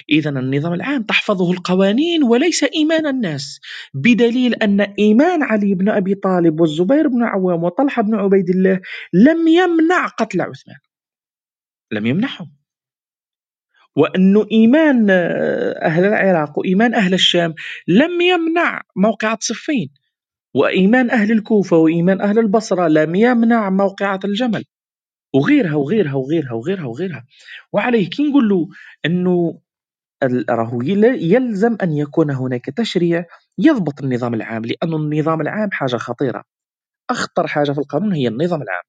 إذا النظام العام تحفظه القوانين وليس إيمان الناس بدليل أن إيمان علي بن أبي طالب والزبير بن عوام وطلحة بن عبيد الله لم يمنع قتل عثمان. لم يمنعهم. وأن إيمان أهل العراق وإيمان أهل الشام لم يمنع موقعة صفين وإيمان أهل الكوفة وإيمان أهل البصرة لم يمنع موقعة الجمل وغيرها وغيرها وغيرها وغيرها وغيرها. وعليه كي نقول له أنه راهو يلزم أن يكون هناك تشريع يضبط النظام العام لأن النظام العام حاجة خطيرة. أخطر حاجة في القانون هي النظام العام.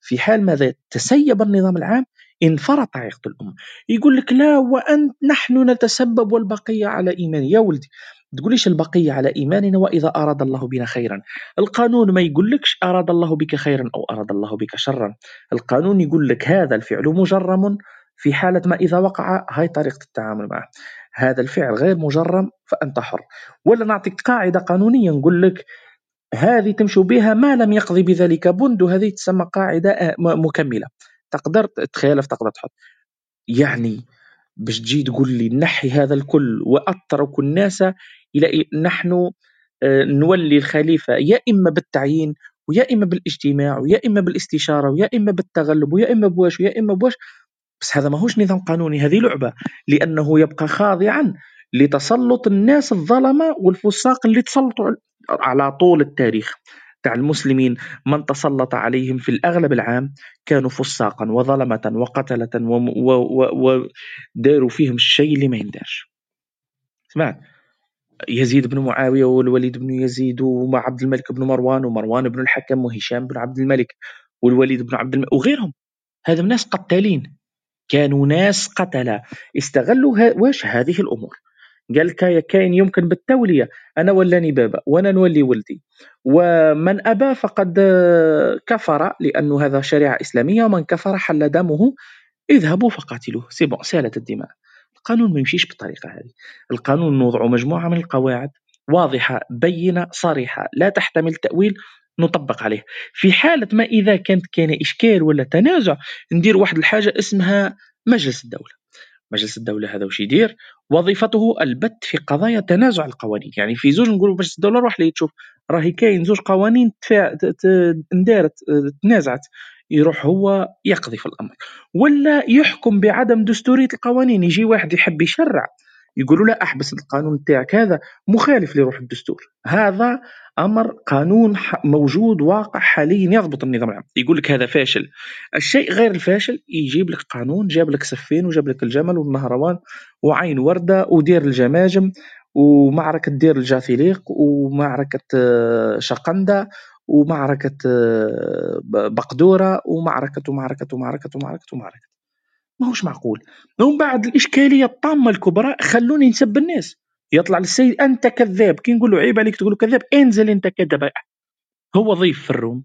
في حال ماذا تسيب النظام العام انفرط عقد الأمة يقول لك لا وأنت نحن نتسبب والبقية على إيمان يا ولدي تقوليش البقية على إيماننا وإذا أراد الله بنا خيرا؟ القانون ما يقولكش أراد الله بك خيرا أو أراد الله بك شرا. القانون يقول لك هذا الفعل مجرم في حالة ما إذا وقع هاي طريقة التعامل معه. هذا الفعل غير مجرم فأنت حر. ولا نعطيك قاعدة قانونية نقول لك هذه تمشي بها ما لم يقضي بذلك بند وهذه تسمى قاعدة آه، مكملة. تقدر تخالف تقدر تحط. يعني باش تجي تقول لي نحي هذا الكل واترك الناس إلى نحن آه، نولي الخليفة يا إما بالتعيين ويا إما بالإجتماع ويا إما بالإستشارة ويا إما بالتغلب ويا إما بواش ويا إما بواش بس هذا ماهوش نظام قانوني هذه لعبة. لأنه يبقى خاضعا لتسلط الناس الظلمة والفساق اللي تسلطوا على طول التاريخ. تاع المسلمين من تسلط عليهم في الأغلب العام كانوا فساقا وظلمة وقتلة وداروا فيهم الشيء اللي ما يندارش. سمعت يزيد بن معاوية والوليد بن يزيد ومع عبد الملك بن مروان ومروان بن الحكم وهشام بن عبد الملك والوليد بن عبد الملك وغيرهم. هذا ناس قتالين. كانوا ناس قتلة. استغلوا واش هذه الأمور؟ قال كاين يمكن بالتولية. أنا ولاني بابا وأنا نولي ولدي. ومن أبى فقد كفر لأن هذا شريعة إسلامية. ومن كفر حل دمه. اذهبوا فقاتلوه. c'est bon سالت الدماء. القانون ما يمشيش بالطريقة هذه. القانون نوضع مجموعة من القواعد. واضحة بينة صريحة. لا تحتمل تأويل نطبق عليه. في حالة ما إذا كانت كان إشكال ولا تنازع ندير واحد الحاجة اسمها مجلس الدولة. مجلس الدولة هذا وش يدير؟ وظيفته البت في قضايا تنازع القوانين. يعني في زوج نقولوا مجلس الدولة روح لي تشوف. راهي كاين زوج قوانين اندارت تنازعت. يروح هو يقضي في الأمر. ولا يحكم بعدم دستورية القوانين. يجي واحد يحب يشرع. يقولوا لا أحبس القانون تاعك هذا مخالف لروح الدستور. هذا أمر قانون موجود واقع حاليا يضبط النظام العام. يقول لك هذا فاشل. الشيء غير الفاشل يجيب لك قانون جاب لك سفين وجاب لك الجمل والنهروان وعين وردة ودير الجماجم ومعركة دير الجاثليق ومعركة آه، شقندة ومعركة آه، بقدورة ومعركة ومعركة ومعركة ومعركة ومعركة. ماهوش معقول. ومن بعد الإشكالية الطامة الكبرى خلوني نسب الناس. يطلع للسيد أنت كذاب. كي نقول له عيب عليك تقول كذاب انزل أنت كذاب. هو ضيف في الروم.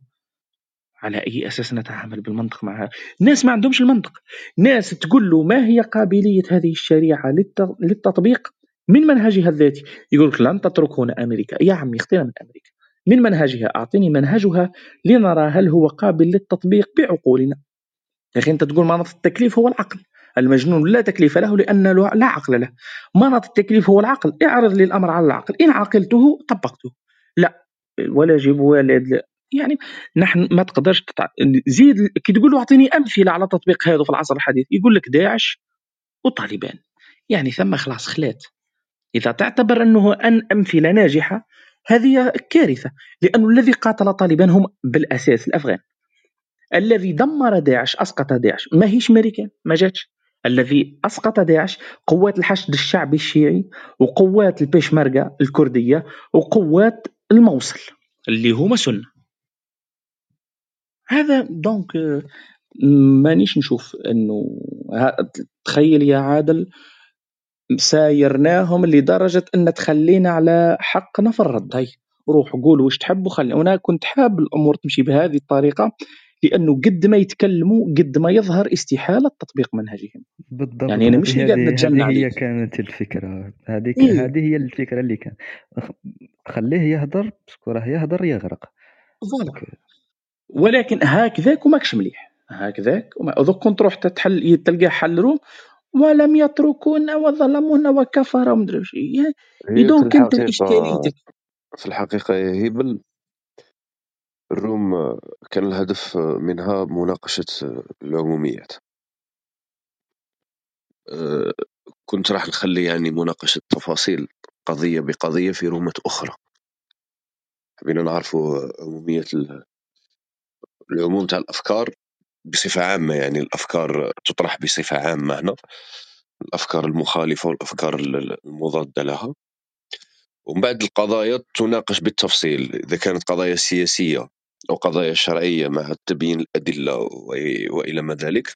على أي أساس نتعامل بالمنطق مع ناس ما عندهمش المنطق. ناس تقول له ما هي قابلية هذه الشريعة للتطبيق؟ من منهجها الذاتي؟ يقول لك لن تترك هنا أمريكا. يا عمي اختنا من أمريكا. من منهجها؟ أعطيني منهجها لنرى هل هو قابل للتطبيق بعقولنا. يا أخي أنت تقول مناط التكليف هو العقل. المجنون لا تكليف له لأن لا عقل له. مناط التكليف هو العقل. اعرض لي الأمر على العقل. إن عقلته طبقته. لا. ولا جيب والد يعني نحن ما تقدرش تتع... زيد كي تقول له أعطيني أمثلة على تطبيق هذا في العصر الحديث يقول لك داعش وطالبان. يعني ثم خلاص خلات. إذا تعتبر أنه أن أمثلة ناجحة هذه كارثة. لأنه الذي قاتل طالبان هم بالأساس الأفغان. الذي دمر داعش أسقط داعش. ما هيش أمريكان ما جاتش. الذي أسقط داعش قوات الحشد الشعبي الشيعي وقوات البيشمركه الكردية وقوات الموصل اللي هما سنة. هذا دونك مانيش نشوف إنه تخيل يا عادل سايرناهم لدرجة أن تخلينا على حقنا في الرد. هاي روح قولوا واش تحبوا خلي أنا كنت حاب الأمور تمشي بهذه الطريقة. لأنه قد ما يتكلموا قد ما يظهر استحالة تطبيق منهجهم. بالضبط. يعني أنا مش قاعد نتجنى هذه هي كانت الفكرة. هذيك إيه. هذه هي الفكرة اللي كان خليه يهدر parce que راه يهدر يغرق. voilà. ولكن هكذاك وماكش مليح. هكذاك وما دوك كنت تروح تحل تلقى حل room ولم يتركونا وظلمونا وكفروا مدري واش donc انت الحقيقة اشكاليتك في الحقيقة يا هبل ال room كان الهدف منها مناقشة العموميات. أه، كنت راح نخلي يعني مناقشة تفاصيل قضية بقضية في رومات أخرى. حبينا نعرفوا عمومية ال- العموم تاع الأفكار بصفة عامة يعني الأفكار تطرح بصفة عامة هنا. الأفكار المخالفة والأفكار ال- المضادة لها. ومن بعد القضايا تناقش بالتفصيل. إذا كانت قضايا سياسية أو قضايا شرعية مع تبيين الأدلة وإ- وإلى ما ذلك.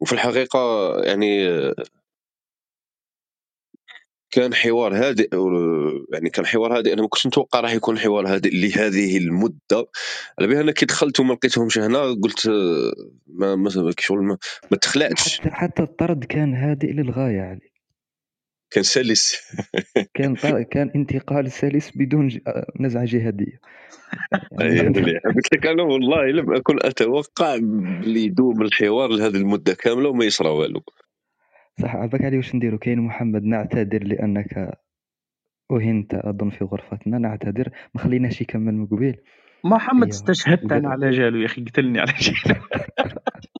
وفي الحقيقة يعني كان حوار هادئ يعني كان حوار هادئ. أنا ما كنتش نتوقع راح يكون حوار هادئ لهذه المدة. على بالي أنا كي دخلت وما لقيتهمش هنا قلت ما ما شغل ما, ما تخلعتش. حتى حتى الطرد كان هادئ للغاية علي. كان سلس. كان. (laughs) كان انتقال سلس بدون ج... نزعة جهادية. أي يعني قلت لك أنا والله لم أكن أتوقع اللي يدوم الحوار لهذه المدة كاملة وما يصرى والو. صح عباك علي واش نديرو؟ كاين محمد نعتذر لأنك أهنت أظن في غرفتنا. نعتذر. ما خليناش يكمل من قبيل. محمد استشهدت أنا على جالو يا أخي قتلني على جالو. (laughs)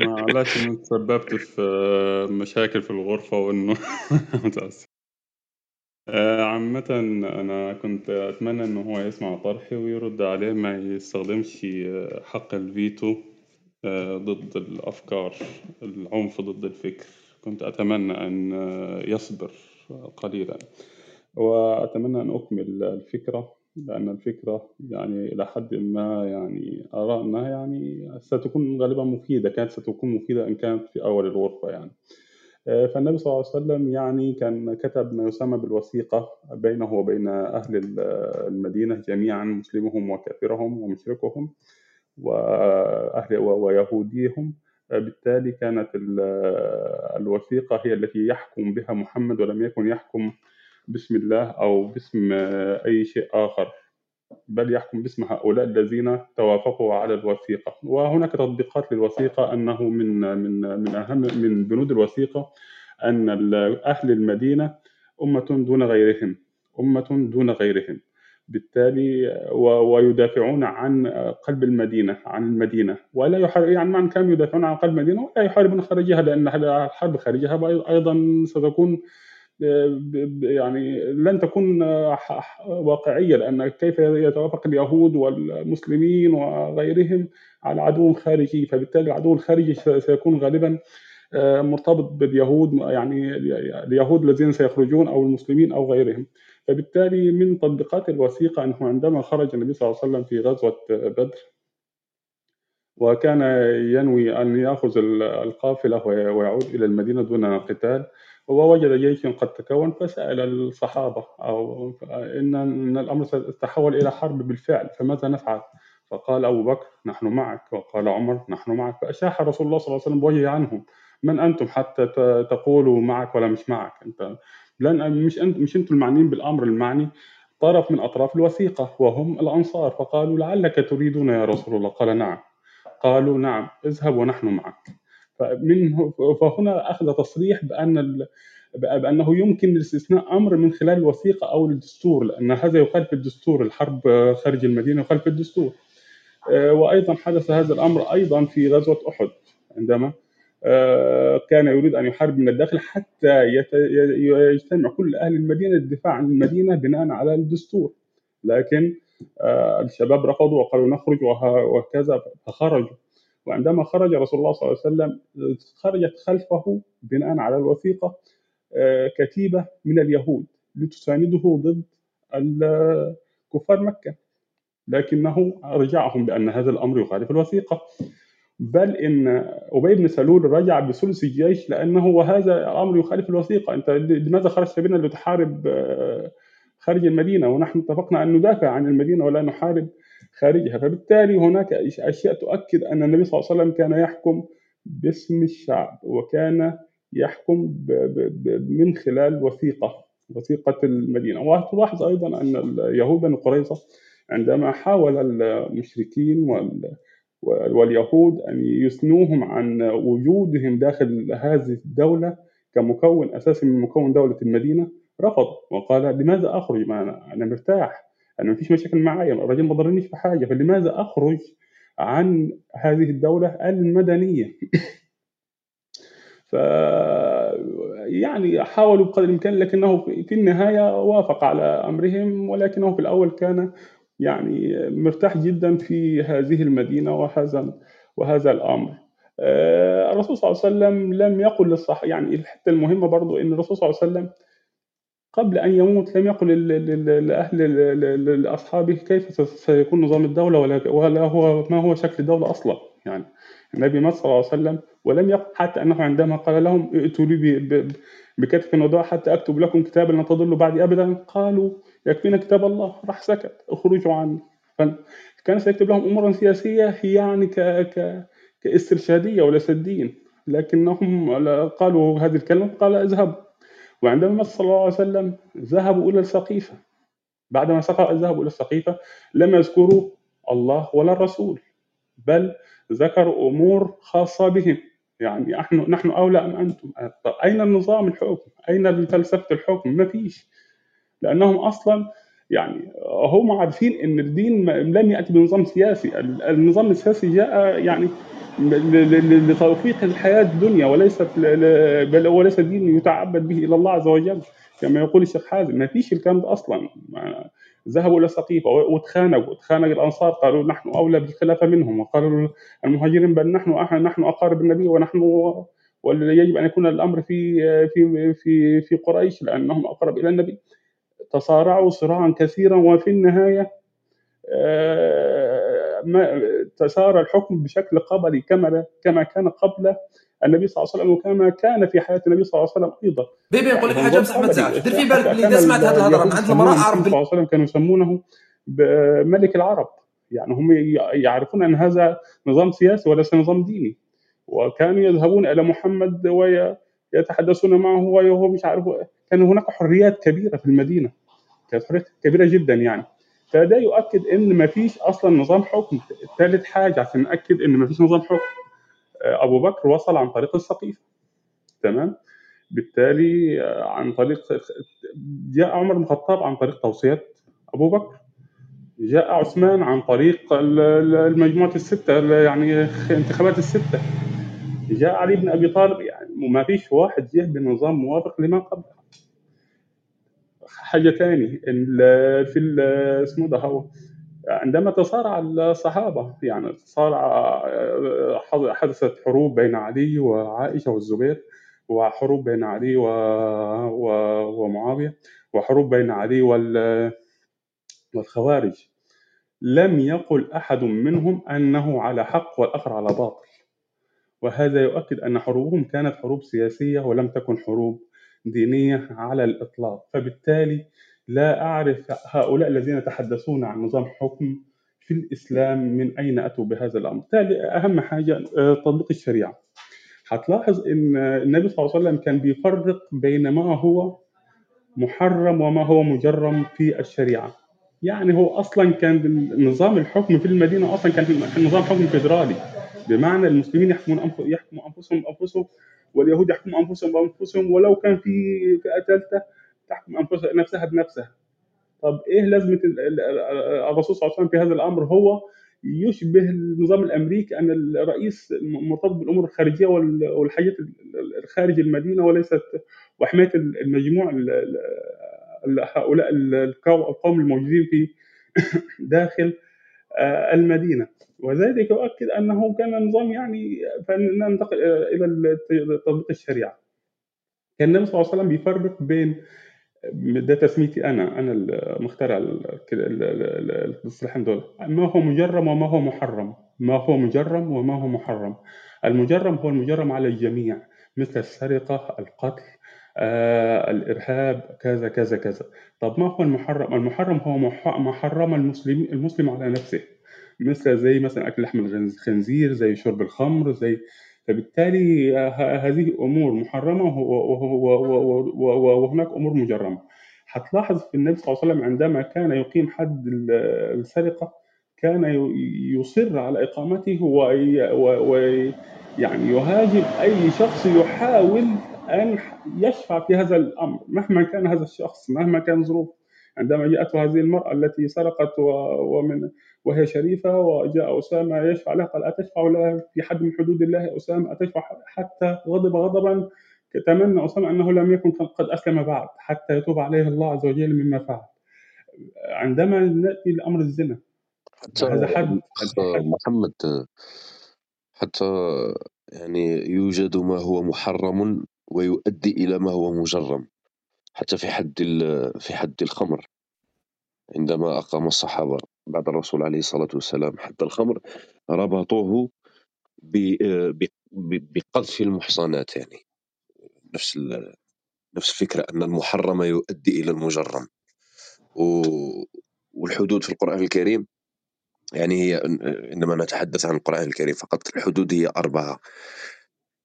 ما (laughs) علاش إنه تسببت في آه، مشاكل في الغرفة وإنه (laughs) متأسف آه، عامة أنا كنت أتمنى إنه هو يسمع طرحي ويرد عليه ما يستخدمش آه، حق الفيتو ضد الأفكار العنف ضد الفكر. كنت أتمنى أن يصبر قليلا. وأتمنى أن أكمل الفكرة. لأن الفكرة يعني إلى حد ما يعني أنها يعني ستكون غالبا مفيدة كانت ستكون مفيدة إن كانت في أول الغرفة يعني. آه، فالنبي صلى الله عليه وسلم يعني كان كتب ما يسمى بالوثيقة بينه وبين أهل ال- المدينة جميعا مسلمهم وكافرهم ومشركهم وأهل ويهوديهم. آه، بالتالي كانت ال- الوثيقة هي التي يحكم بها محمد ولم يكن يحكم باسم الله أو باسم آه، أي شيء آخر. بل يحكم باسم هؤلاء الذين توافقوا على الوثيقة. وهناك تطبيقات للوثيقة أنه من من من أهم من بنود الوثيقة أن أهل المدينة أمة دون غيرهم أمة دون غيرهم. بالتالي ويدافعون عن قلب المدينة عن المدينة. ولا يحارب يعني معنى كانوا يدافعون عن قلب المدينة ولا يحاربون خارجها لأن الحرب خارجها. أيضا ستكون يعني لن تكون ح- واقعية لأن كيف يتوافق اليهود والمسلمين وغيرهم على عدو خارجي؟ فبالتالي العدو الخارجي سيكون غالبا آه، مرتبط باليهود يعني اليهود الذين سيخرجون أو المسلمين أو غيرهم. فبالتالي من تطبيقات الوثيقة أنه عندما خرج النبي صلى الله عليه وسلم في غزوة بدر وكان ينوي أن يأخذ ال- القافلة وي- ويعود إلى المدينة دون قتال ووجد جيش قد تكون فسأل الصحابة أو إن الأمر سيتحول إلى حرب بالفعل فماذا نفعل؟ فقال أبو بكر نحن معك. وقال عمر نحن معك. فأشاح رسول الله صلى الله عليه وسلم بوجهه عنهم. من أنتم حتى تقولوا معك ولا مش معك؟ أنت لن مش أنت مش أنتم المعنيين بالأمر المعني. طرف من أطراف الوثيقة وهم الأنصار. فقالوا لعلك تريدون يا رسول الله؟ قال نعم. قالوا نعم اذهب ونحن معك. فمنه فهنا أخذ تصريح بأن ال... بأنه يمكن الاستثناء أمر من خلال الوثيقة أو الدستور لأن هذا يخالف الدستور الحرب خارج المدينة يخالف الدستور. آه، وأيضا حدث هذا الأمر أيضا في غزوة أحد عندما آه، كان يريد أن يحارب من الداخل حتى يجتمع كل أهل المدينة للدفاع عن المدينة بناء على الدستور. لكن آه، الشباب رفضوا وقالوا نخرج وكذا فخرجوا. وعندما خرج رسول الله صلى الله عليه وسلم خرجت خلفه بناء على الوثيقة آه، كتيبة من اليهود لتسانده ضد كفار مكة. لكنه رجعهم بأن هذا الأمر يخالف الوثيقة. بل إن أبي بن سلول رجع بثلث الجيش لأنه وهذا الامر يخالف الوثيقة. أنت لماذا خرجت بنا لتحارب آه، خارج المدينة؟ ونحن اتفقنا أن ندافع عن المدينة ولا نحارب خارجها. فبالتالي هناك أشياء تؤكد أن النبي صلى الله عليه وسلم كان يحكم باسم الشعب وكان يحكم ب- ب- ب- من خلال وثيقة وثيقة المدينة. وتلاحظ أيضا أن اليهود بن قريظة عندما حاول المشركين وال واليهود أن يثنوهم عن وجودهم داخل هذه الدولة كمكون أساسي من مكون دولة المدينة رفض وقال لماذا أخرج؟ ما أنا, أنا مرتاح. أنا ما فيش مشاكل معايا الراجل ما ضرنيش في حاجة فلماذا أخرج عن هذه الدولة المدنية ف يعني حاولوا بقدر الإمكان لكنه في في النهاية وافق على أمرهم ولكنه في الأول كان يعني مرتاح جدا في هذه المدينة وهذا وهذا الأمر. آه، الرسول صلى الله عليه وسلم لم يقل للصح يعني الحته المهمه برضو إن الرسول صلى الله عليه وسلم قبل أن يموت لم يقل لل- لل- لاهل ل- ل- لاصحابه كيف سيكون نظام الدولة ولا ولا هو ما هو شكل الدولة أصلا. يعني النبي صلى الله عليه وسلم ولم يقل حتى أنه عندما قال لهم ائتوا لي بكتف وداع حتى أكتب لكم كتابا لن تضلوا بعدي ابدا. قالوا يكفينا كتاب الله راح سكت اخرجوا عني. فكان سيكتب لهم امورا سياسية يعني ك ك كاسترشادية وليس الدين لكنهم قالوا هذه الكلمة قال اذهبوا وعندما مات صلى الله عليه وسلم ذهبوا إلى السقيفة بعدما ذهبوا إلى السقيفة لم يذكروا الله ولا الرسول بل ذكروا أمور خاصة بهم يعني نحن نحن أولى أم أنتم؟ طب أين النظام الحكم؟ أين فلسفة الحكم؟ ما فيش لأنهم أصلا يعني هم عارفين إن الدين لم يأتي بنظام سياسي، ال- النظام السياسي جاء يعني لتوفيق الحياة الدنيا ل- بل وليس دين يتعبد به إلى الله عز وجل كما يقول الشيخ حازم. ما فيش الكلام ده أصلا. ما- ذهبوا إلى سقيفه واتخانقوا اتخانق الأنصار قالوا نحن أولى بالخلافة منهم وقالوا المهاجرين بل نحن نحن أقارب النبي ونحن ويجب أن يكون الأمر في في في في قريش لأنهم أقرب إلى النبي. تصارعوا صراعا كثيرا وفي النهاية آه، ما تسارى الحكم بشكل قبلي كما كما كان قبل النبي صلى الله عليه وسلم وكما كان في حياة النبي صلى الله عليه وسلم أيضا. بيبي نقول لك حاجة بس أحمد قبلي زعج دير في بالك إذا سمعت هذه الهضره من عند المراه الرسول صلى الله عليه وسلم كانوا يسمونه بملك العرب. يعني هم يعرفون أن هذا نظام سياسي وليس نظام ديني. وكانوا يذهبون إلى محمد ويتحدثون معه وهو مش عارف كان هناك حريات كبيرة في المدينة. كانت حريات كبيرة جدا يعني. فده يؤكد إن ما فيش أصلا نظام حكم. ثالث حاجة عشان نأكد إن ما فيش نظام حكم آه، أبو بكر وصل عن طريق السقيفة. تمام؟ بالتالي آه، عن طريق جاء عمر بن الخطاب عن طريق توصيات أبو بكر. جاء عثمان عن طريق ال- ال- المجموعة الستة ال- يعني انتخابات الستة. جاء علي بن أبي طالب يعني ما فيش واحد جه بنظام موافق لما قبل حاجة تاني. ال- في اسمه ده هو عندما تصارع الصحابة يعني تصارع حض- حدثت حروب بين علي وعائشة والزبير وحروب بين علي و... و... ومعاوية وحروب بين علي وال... والخوارج. لم يقل أحد منهم أنه على حق والآخر على باطل. وهذا يؤكد أن حروبهم كانت حروب سياسية ولم تكن حروب دينية على الإطلاق. فبالتالي لا أعرف هؤلاء الذين يتحدثون عن نظام حكم في الإسلام من أين أتوا بهذا الأمر. تالي أهم حاجة آه، تطبيق الشريعة. هتلاحظ أن النبي صلى الله عليه وسلم كان بيفرق بين ما هو محرم وما هو مجرم في الشريعة. يعني هو أصلا كان نظام الحكم في المدينة أصلا كان نظام حكم فيدرالي بمعنى المسلمين يحكمون يحكموا بأنفسهم واليهود يحكموا أنفسهم بأنفسهم ولو كان في فئة ثالثة تحكم أنفسها نفسها بنفسها. طب ال- ال- الرسول صلى الله عليه وسلم في هذا الأمر؟ هو يشبه النظام الأمريكي أن الرئيس مرتبط بالأمور الخارجية وال- والحاجات ال- خارج المدينة وليست وحماية المجموع ال- ال- ال- هؤلاء القو- القوم الموجودين في (coughs) داخل آه، المدينة. وذلك يؤكد أنه كان نظام يعني فننتقل الت- تطبيق الشريعة. كان النبي صلى الله عليه وسلم بيفرق بين ده تسميتي أنا أنا المخترع ال- ال- ال- ال- الاصطلاحين دول. ما هو مجرم وما هو محرم. ما هو مجرم وما هو محرم. المجرم هو المجرم على الجميع مثل السرقة القتل آه، الإرهاب كذا كذا كذا. طب ما هو المحرم؟ المحرم هو مح- ما حرم المسلم المسلم على نفسه. مثل زي مثلا أكل لحم الخنزير زي شرب الخمر زي فبالتالي ه- هذه وهو- وهو- وهناك أمور مجرمة. هتلاحظ في النبي صلى الله عليه وسلم عندما كان يقيم حد ال- السرقة كان يصر على إقامته وي- و- ويعني يهاجم أي شخص يحاول أن يشفع في هذا الأمر مهما كان هذا الشخص مهما كان ظروفه. عندما جاءته هذه المرأة التي سرقت ومن وهي شريفة وجاء أسامة يشفع لها قال أتشفع لها في حد من حدود الله أسامة أتشفع حتى غضب غضبا. تمنى أسامة أنه لم يكن قد أسلم بعد حتى يتوب عليه الله عز وجل مما فعل. عندما نأتي لأمر الزنا حتى هذا حد محمد حتى يعني يوجد ما هو محرم ويؤدي إلى ما هو مجرم. حتى في حد في حد الخمر. عندما أقام الصحابة بعد الرسول عليه الصلاة والسلام حد الخمر ربطوه بقذف المحصنات يعني. نفس نفس الفكرة أن المحرم يؤدي إلى المجرم. والحدود في القرآن الكريم يعني هي عندما نتحدث عن القرآن الكريم فقط الحدود هي أربعة.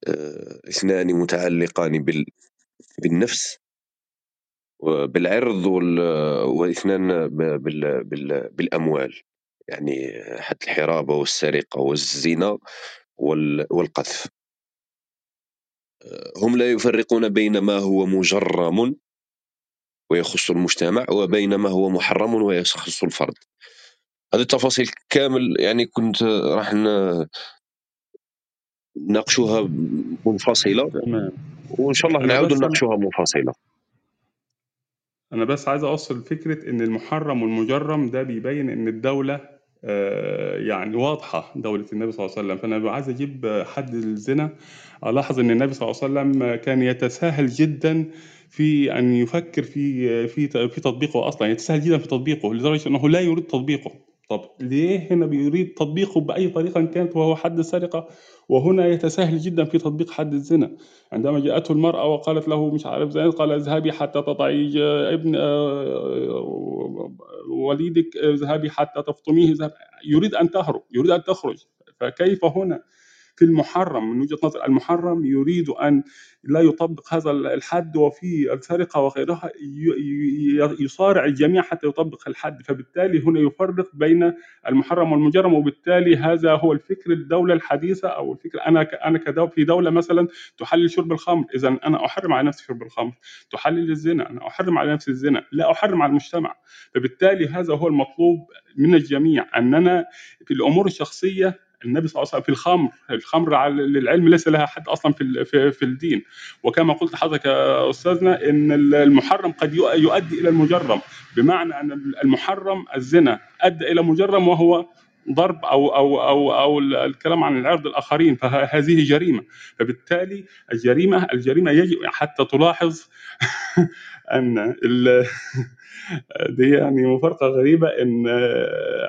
آه، اثنان متعلقان بال- بالنفس وبالعرض وال- واثنان بال- بال- بالأموال. يعني حد الحرابة والسرقة والزنا وال- والقذف. هم لا يفرقون بين ما هو مجرم ويخص المجتمع وبين ما هو محرم ويخص الفرد. هذه التفاصيل كامل يعني كنت راح نناقشوها منفصلة. تمام. وإن شاء الله نعاود نناقشوها منفصلة. أنا بس عايز أوصل فكرة إن المحرم والمجرم ده بيبين إن الدولة آه، يعني واضحة دولة النبي صلى الله عليه وسلم. فأنا عايز أجيب حد الزنا ألاحظ إن النبي صلى الله عليه وسلم كان يتساهل جدا في أن يفكر في في في تطبيقه أصلا يتساهل جدا في تطبيقه لدرجة أنه لا يريد تطبيقه. طب ليه هنا بيريد تطبيقه بأي طريقة كانت وهو حد السرقة وهنا يتساهل جدا في تطبيق حد الزنا. عندما جاءته المرأة وقالت له مش عارف زين قال اذهبي حتى تضعي ابن آه، وليدك اذهبي حتى تفطميه يريد أن تهرب يريد أن تخرج. فكيف هنا؟ في المحرم من وجهة نظر المحرم يريد أن لا يطبق هذا الحد وفي السرقة وغيرها يصارع الجميع حتى يطبق الحد. فبالتالي هنا يفرق بين المحرم والمجرم وبالتالي هذا هو الفكر الدولة الحديثة أو الفكر. أنا كدولة في دولة مثلا تحلل شرب الخمر. إذا أنا أحرم على نفسي شرب الخمر. تحلل الزنا. أنا أحرم على نفسي الزنا. لا أحرم على المجتمع. فبالتالي هذا هو المطلوب من الجميع أننا في الأمور الشخصية النبي صلى الله عليه وسلم في الخمر. الخمر للعلم ليس لها حد أصلا في في, في الدين. وكما قلت لحضرتك يا أستاذنا إن المحرم قد يؤ- يؤدي إلى المجرم. بمعنى أن المحرم الزنا أدى إلى مجرم وهو ضرب أو أو أو أو الكلام عن العرض الآخرين فهذه جريمة. فبالتالي الجريمه الجريمة يجب حتى تلاحظ (laughs) أن (laughs) دي يعني مفارقة غريبة إن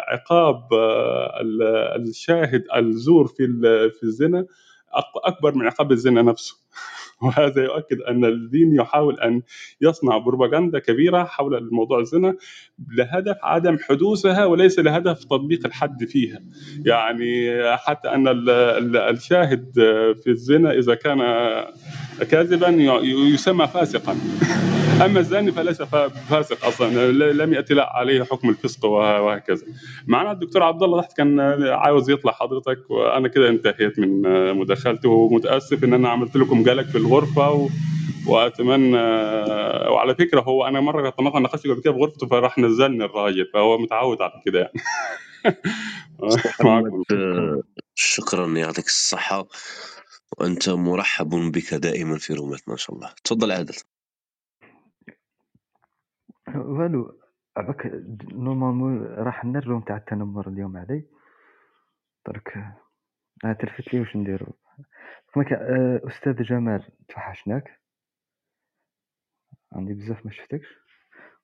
عقاب ال- الشاهد الزور في في الزنا أكبر من عقاب الزنا نفسه. (laughs) وهذا يؤكد أن الدين يحاول أن يصنع بروباغندا كبيرة حول الموضوع الزنا لهدف عدم حدوثها وليس لهدف تطبيق الحد فيها. يعني حتى أن ال- ال- الشاهد في الزنا إذا كان كاذبا يسمى فاسقا. أما الزاني فليس فا- فاسق أصلا لم ياتي عليه حكم الفسق وه- وهكذا. معنا الدكتور عبد الله تحت كان عاوز يطلع حضرتك وأنا كده انتهيت من مداخلته ومتأسف إن أنا عملت لكم جلك في الغرفة و... واتمنى وعلى فكرة هو أنا مرة تناقشت قبل كده في غرفته فراح نزلني الراجل فهو متعود على كده يعني. (laughs) آه، شكرا يعطيك الصحة وأنت مرحب بك دائما في رومتنا إن شاء الله. تفضل عادل. والو عباك نورمالمون راح لنا الروم تاع التنمر اليوم علي. درك تلفت لي واش نديرو؟ كما كا- آه، أستاذ جمال توحشناك. عندي بزاف ما شفتكش.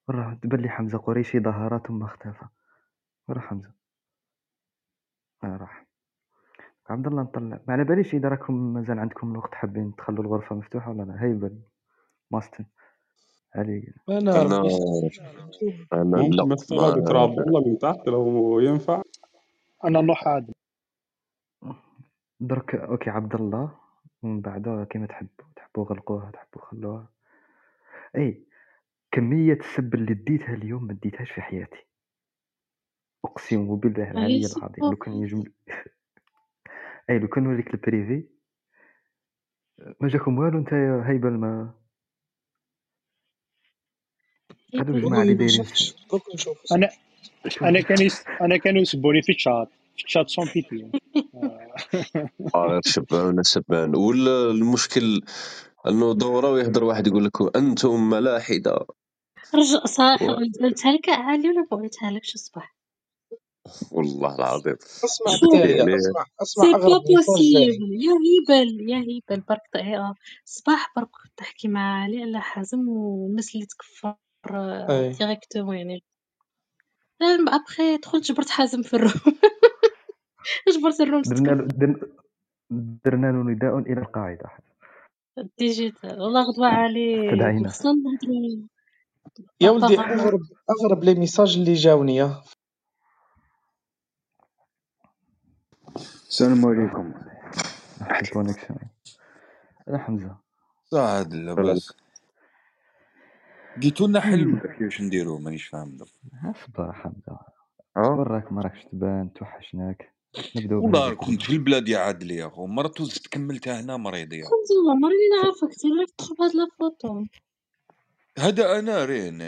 وراه تبان لي حمزة قريشي ظهر ثم اختفى وراه حمزة. آه راح عبد الله نطلع. ما على باليش إذا راكم مازال عندكم الوقت حابين تخلوا الغرفة مفتوحة ولا لا؟ هيبل ماستن. علي أنا ربي أنا لا ممكن بس ما ترى عبد الله من تحت لو ينفع. أنا نروح عادل درك أوكي عبد الله. ومن بعد كيما تحبوا تحبوا غلقوها تحبوا خلوها. إي كمية السب اللي ديتها اليوم ما ديتهاش في حياتي. أقسم بالله هي العلي العظيم لو كان يجمل (laughs) إي لو كان نوريك البريفي ما جاكم والو انت يا هيبل ما هادو الجماعة اللي ما دايرين شفتش. دوك نشوف أنا شوف أنا كانوا يس... أنا كانوا يسبوني في الشات في الشات سون بيتي (laughs) آه، (laughs) شبان شبان والمشكل أنه دوره يهدر واحد يقول لك أنتم ملاحدة. رجع صراحة و... قلتها لك عالي ولا ما قلتها لكش الصباح والله العظيم. أسمع يعني أسمع أسمع سي با بوسيبل يا هيبل يا هيبل برك آه صباح برك كنت تحكي مع علي على حازم والناس اللي تكفر ديريكتومون يعني ابخي دخلت جبرت حازم في الروم. جبرت الروم درنا له در- درنا له نداء إلى القاعدة. ديجيتال والله غدوة علي خصنا نهضرو يا ولدي اغرب أغرب لي ميساج اللي جاوني يا. السلام عليكم. نحس الكونيكشن أنا حمزة. صاد لاباس قلتوا لنا حل كيفاش نديرو؟ مانيش فاهم. دابا اصبر حمزة. أه؟ وراك ما راكش تبان؟ توحشناك. نبداو والله كنت في البلاد يا عادل يا أخو مرت وزدت كملتها هنا مريض يا الحمد لله مرة اللي نعرفك تدخل بهاد لا فوتو هذا أنا رين